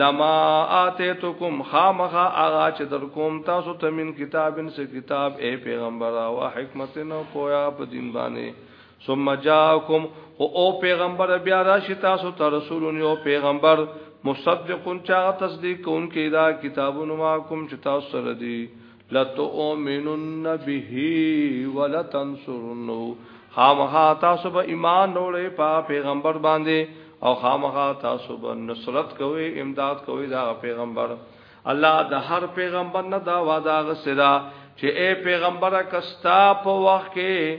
لما آتیتکم خامخا آغا چې در کوم تاسو ته من کتاب انس کتاب اے پیغمبر او حکمت نو پویا په دین باندې ثم جاءکم او او پیغمبر بیا راشي تاسو ته رسولون یو پیغمبر مصدقون چا تصدیق کون کې دا کتابونه ما کوم چې تاسو سره دي لتؤمنن به ولتنصرنه خامخا تاسو به ایمان وروړي په پیغمبر باندې او خامخا تاسو به نصرت کوي امداد کوي دا پیغمبر الله د هر پیغمبر نه دا وعده غسرا چې اے پیغمبره کستا په وخت کې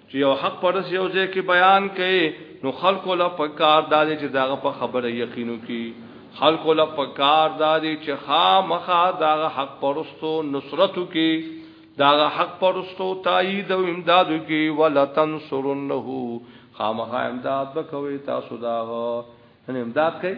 چې یو حق پرس یو ځای کې بیان کړي نو خلکو له پکار دا دي چې داغه په خبره یقینو کی خلکو له پکار دا دي چې خامخا داغه حق پرستو نصرتو کی داغه حق پرستو تایید او امدادو کی ولا تنصرنه خامخا امداد وکوي تاسو داغه ان امداد کوي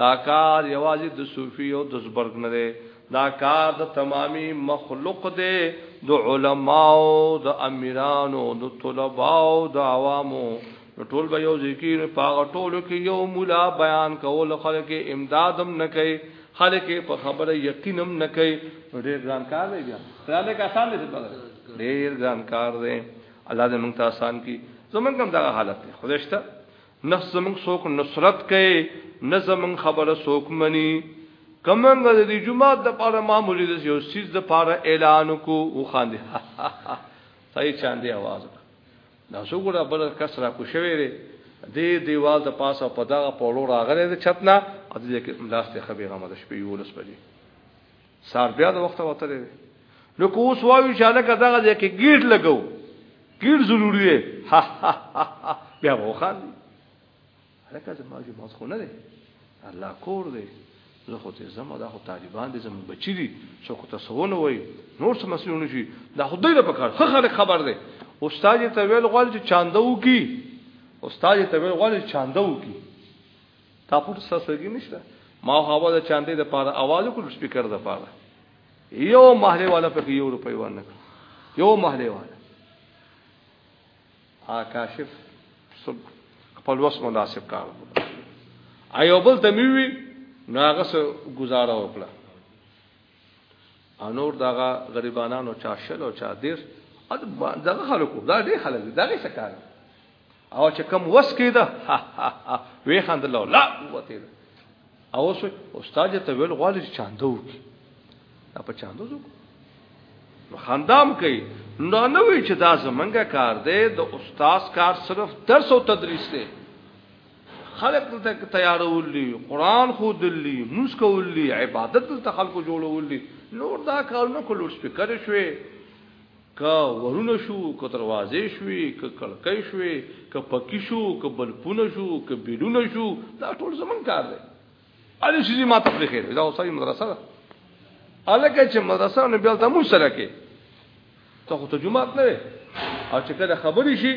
دا کار یوازې د صوفي او د زبرګ نه دی دا کار د تمامي مخلوق دی د علماو د امیرانو د طلباو د عوامو ټول به یو ذکر پاغه ټولو کې یو مولا بیان کول خلک امدادم نه کوي خلک په خبره یقینم نه کوي ډېر ګران کار دی بیا خیال کې آسان دی څه ډېر ګران کار دی الله دې موږ ته آسان کړي زمونږ هم دا حالت دی خدای شته نه زمونږ څوک نصرت کوي نه زمونږ خبره څوک مني کمنګ د دې جمعه د پاره معمولی د یو سیز د پاره اعلان کو او خاندي تای چاندي आवाज دا څو ګره بل کس را کو شوی دی دې دیوال د پاسه په دغه پړو راغره د چتنا او دې کې امداسته خبي غمه د شپې یولس بجې سار بیا د وخت وتلې نو کو اوس وایو چې لکه دغه ځای کې ګیټ لګو ګیټ ضروری دی ها ها ها بیا وخان لکه زما چې مات خو نه دی الله کور دی زه خو ته زما دا خو طالبان دي زمو بچی دي څو کو تاسو نه وای نور څه مسلونه شي دا خو دوی نه پکار خه خلک خبر دی استاد ته ویل غواړي چې چاندو کی استاد ته ویل غواړي چاندو کی تا خو څه سرګی نشته ما هوا د چاندې د پاره आवाज وکړ سپیکر د پاره یو محله والا په یو روپۍ ورنک یو محله والا ا کاشف سب خپل وس مناسب کار ایو بل تمیوی نو هغه سره گزاره وکړه او نور دغه غریبانانو چا شل او چا دیر دغه خلکو دا ډېر خلک دي دغه څه کار او چې کم وس کېده وی خند الله لا قوته ده او اوس استاد ته ویل غواړي چې چاندو کی دا په چاندو زو نو خندام کوي نو نه وی چې دا زمونږه کار دی د استاد کار صرف درس او تدریس دی خلق ته تیارول دي قران خو دلی موس کول دي عبادت ته خلق جوړول دي نور دا کارونه کول سپیکر شوي کا ورونه شو کا دروازې شوي کا کړکۍ شوي کا پکی شو کا بلپونه شو کا بیلونه شو دا ټول زمون کار دی اړ شي ما ته پرې خیر دا اوسه مدرسه ده الکه چې مدرسه نه بیا ته مو سره کې ته خو ته جمعه نه او چې کله خبرې شي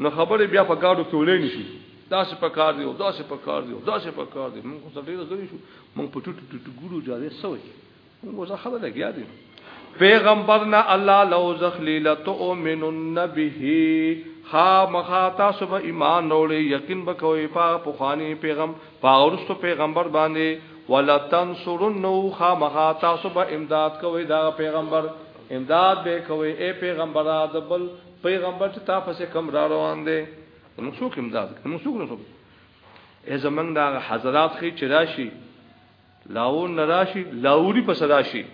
نو خبرې بیا په گاډو کې ولې نشي دا څه په کار دی او دا څه په کار دی او دا څه په کار دی موږ څه ډیر غوړي شو موږ په ټټ ټټ ګورو جاري سوي موږ ځخه لګیا دي پیغمبر نه الله لو زخلیل تؤمنن به خا مخا تاسو به ایمان وروړي یقین وکوي په پوخانی پیغام په اورستو پیغمبر باندې ولا تنصرنو خا مخا تاسو به امداد کوي دا پیغمبر امداد به کوي اے پیغمبر د بل پیغمبر ته تاسو کم را روان دي نو څوک امداد نو څوک نو ای زمنګ دا حضرات خي چرشي لاون نراشي لاوري په سراشي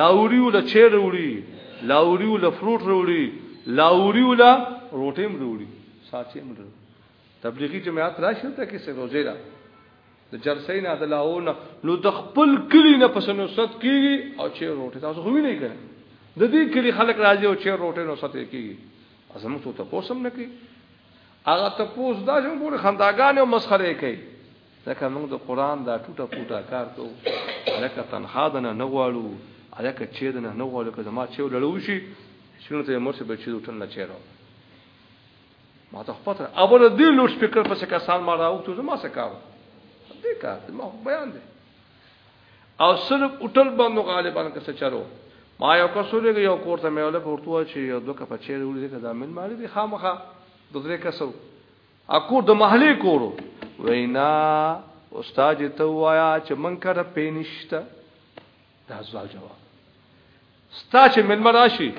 لاوري ول چیر وروړي لاوري ول فروټ وروړي لاوري ول روټیم وروړي ساتي مړ تبلیغي جماعت راشي ته کې څه روزه ده د جرسین د لاون نو د خپل کلی نه پس نو ست کیږي او چې روټه تاسو خو نه کړئ د دې کلی خلک راځي او چې روټه نو ست کیږي ازم ته تاسو هم نه کوي هغه تاسو دا چې ګور خنداګان او مسخره کوي ځکه موږ د قران دا ټوټه ټوټه کار کوو الکه تنخوا د نه غواړو الکه چې د نه غواړو که زما چې لړو شي شنو ته مرسي به چې ټن نه چیرو ما ته خپل اول دې لوډ سپیکر په څه کسان ما راو ته زما څه کار دې کار ما بیان دې او صرف اٹل باندې غالبا که څه چارو ما یو کس ولګ یو کوړه مې ولګ ورته چې یو دوه کپ چیرې ولې دا من مالې دي خامخه دوه کسو اکو د محلي کورو وینا استاد ته وایا چې من کړه پینشته دا سوال جواب ستا چې ملمر راشي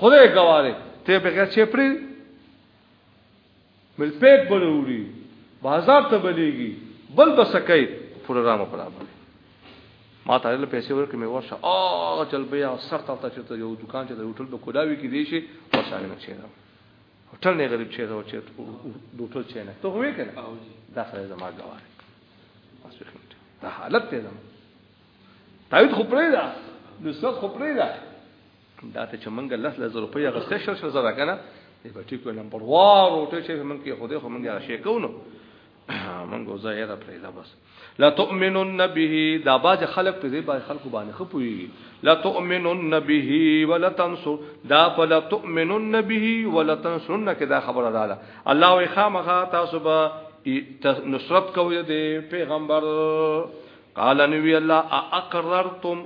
خوده گواره ته بغیر چې پری مل پیک بلوري بازار ته بلیږي بل بسکای پروګرام برابر ما ته له پیسې ورکړې مې ورشه او چل بیا سر ته ته چې یو دکان چې د هوټل په کولاوي کې دی شي ورشه نه شي هوټل نه غریب چیرې و چیرې هوټل چیرې نه ته وې کنه دا سره زما ګوار بس په خنټه دا حالت ته زما تایید خو پرې دا نسخه خو پرې دا دا ته چې منګه لس لس روپیا غسه شر شر زړه کنه دې بټی کو نمبر وار او ته چې منګه خو دې خو منګه شي کو نو منګو زهره پرې دا بس لا تؤمنون به دا باز خلق په دې باز خلق باندې خپوي لا تؤمنون به ولا تنصر دا فلا تؤمنون به ولا تنصرن کدا خبره ده الله وي خامخا تاسو به نصرت کوي دې پیغمبر قال نبی الله اقررتم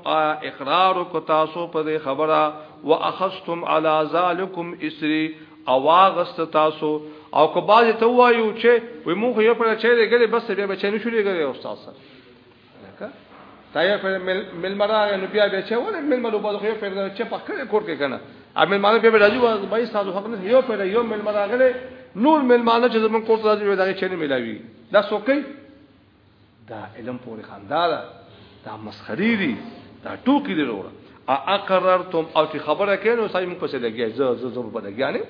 اقرار کو تاسو په دې خبره واخذتم على ذلكم اسري او واغست تاسو او کو باز ته وایو چې وې مونږ یو پر چي لګره بس بیا بچی نه شو لګره استاد سره لکه تا یې پر مل مراره نو بیا بیا چې ولې مل مرو باز خو یې پر چې په کړه کور کې کنه ا مل مراره بیا راځي وای بای تاسو حق نه یو پر یو مل مراره نور مل مراره چې زمون کور ته راځي دا چې نه ملاوي دا سوکې دا علم پورې خندا ده دا مسخري دي دا ټوکی دي وروره اقررتم او چې خبره کینو سړي موږ پسې لګي زه زه زه په لګي نه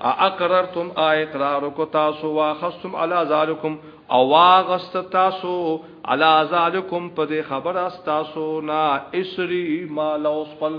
اقررتم اقرار کو تاسو واخستم علی ذالکم او واغست تاسو علی ذالکم په دې خبره تاسو نا اسری مال اوسپل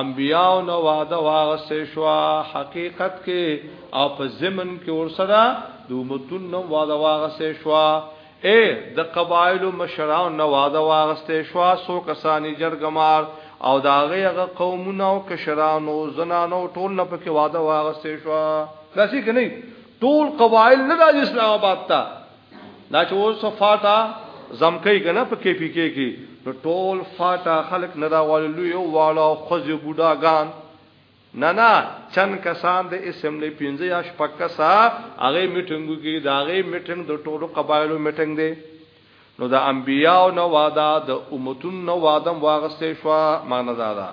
انبیاو نو وعده واغسته شو حقیقت کې او په زمن کې ورسره د امتون نو وعده واغسته شو اے د قبایل مشراو نو وعده واغسته شو سو کسانی جرګمار او دا هغه قومونه او کشرانو زنانو ټول نه پکې وعده واغسته شو داسې کني ټول قبایل نه د اسلام آباد ته دا چې اوس فاټا زمکې کنه په کې پی کې کې نو ټول فاټا خلک نه دا والو یو والا خوځي بوډاګان نه نه چند کسان د اسمبلی 15 یا شپږ کسا هغه میټنګو کې دا هغه میټنګ د ټولو قبایلو میټنګ دی نو د انبیاو نو واده د امتون نو واده واغسته شو معنی دا ده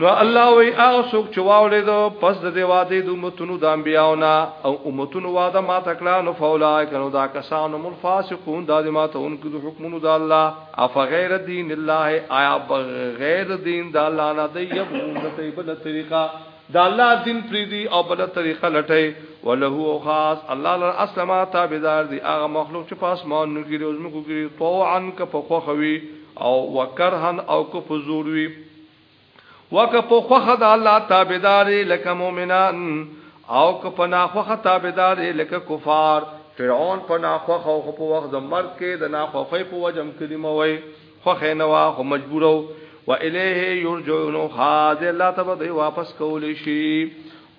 نو الله وی هغه څوک چې واولې دو پس د دې وعده د امتونو د انبیاونا او امتونو وعده ما تکړه نو فولای کنو دا کسانو مل فاسقون د دې ما ته انکو د حکمونو د الله اف غیر دین الله آیا بغیر دین د الله نه دی یبون ته بل طریقه د الله دین پری دی او بل طریقه لټي وله او خاص الله لر اسلمه تابعدار دی هغه مخلوق چې پاس ما نو ګری او زمکو ګری طوعا ک په خوخوي او وکرهن او ک په زور وی وکه په خوخه د الله تابعدار لکه مؤمنان او که په ناخوخه تابعدار لکه کفار فرعون په ناخوخه او په وخت د مرګ کې د ناخوخه په وجم کلمه وای خوخه نه وا خو مجبورو و الیه یرجعون خاذ الله تبارک واپس کول شي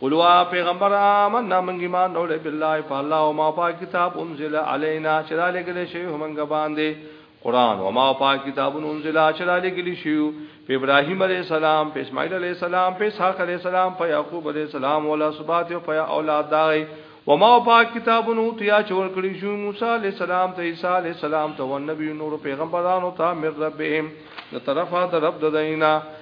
قلوا پیغمبر آمنا من ایمان اول بالله فالله ما با کتاب انزل علينا چرا لګل شي همغه باندې قران او ما پاک کتابونو انزل اشرا لګلی شو په ابراهيم عليه السلام په اسماعيل عليه السلام په اسحاق عليه السلام په يعقوب عليه السلام ولا سبات او په اولاد دای و ما پاک کتابونو تیا چور کړی شو موسی عليه السلام ته عيسى عليه السلام ته او نبي نور پیغمبرانو ته مر ربهم د طرفه د رب د دینه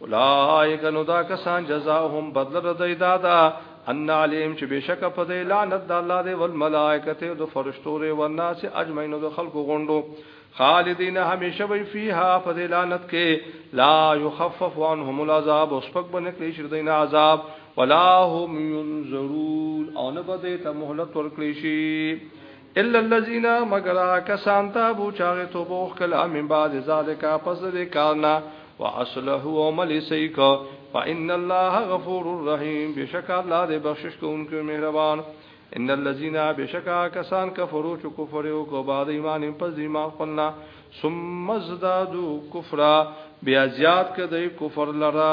اولائک نو دا کسان جزاهم بدل ردی دادا ان علیم چې بشک په دی لعنت د الله دی ول ملائکته او د فرشتو ری و الناس اجمعین د خلقو غوندو خالدین همیشه وی فیها په دی لعنت کې لا یخفف عنهم العذاب اوس پک باندې کلی شر دین عذاب ولا هم ينظرون او نه بده ته مهلت ورکړي شي الا الذين مگر کسان تابو چاغه توبو خلا من بعد ذالک پس دې کارنا واصله عمل سیک فان الله غفور الرحیم بشک الله دې بخشش کوونکی مهربان ان الذين بشکا کسان کفرو چ کفر او کو بعد ایمان پس دې ایمان خپلنا ثم ازدادوا کفرا بیا زیاد کدی کفر لرا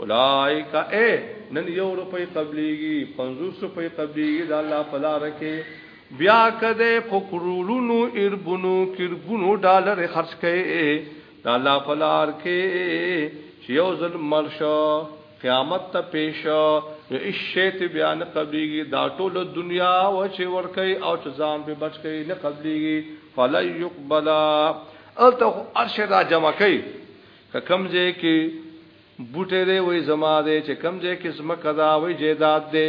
اولائک اے نن یو روپی قبلیږي 50 روپی قبلیږي د الله په لار کې بیا کده په کرولونو اربونو کربونو ډالر خرج کړي د الله په لار کې چې یو ځل مرشه قیامت ته پیشه نو اشیت بیان قبلیږي دا ټول دنیا او چې ورکي او چې ځان به بچ کړي نه قبلیږي فلا یقبلا الته ارشد جمع کړي کمزه کې بوټی دی وای زما دی چې کم ځای کې زمکه دا وای جیداد دی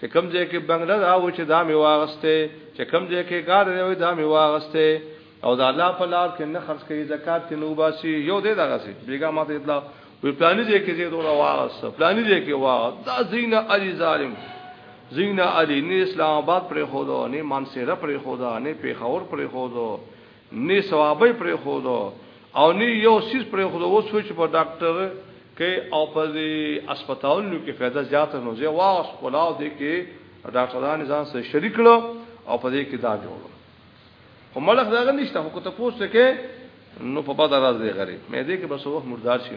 چې کم ځای کې بنگله دا وای چې دا می واغسته چې کم ځای کې ګاډ دی وای دا می واغسته او دا الله په لار کې نه خرج کوي زکات ته نو باسي یو دی دغه سي بیګا ماته اطلاع وی پلاني ځای کې زه دوه واغسته پلاني ځای کې وا دا زینا علی ظالم زینا علی نه اسلام آباد پر خودو نه مانسره پر خودو نه پیښور پر خودو نه ثوابې پرې خو دو او نه یو سیس پرې خو دو اوس چې په ډاکټر کې او په هسپتالونو کې فایده زیاته نو زه واس کولاو دي کې ډاکټرانو ځان سره شریک کړو او په دې کې دا جوړو خو ملک دا نشته خو ته پوسټ کې نو په بدر راځي غري مې دې کې بس وخت مردار شي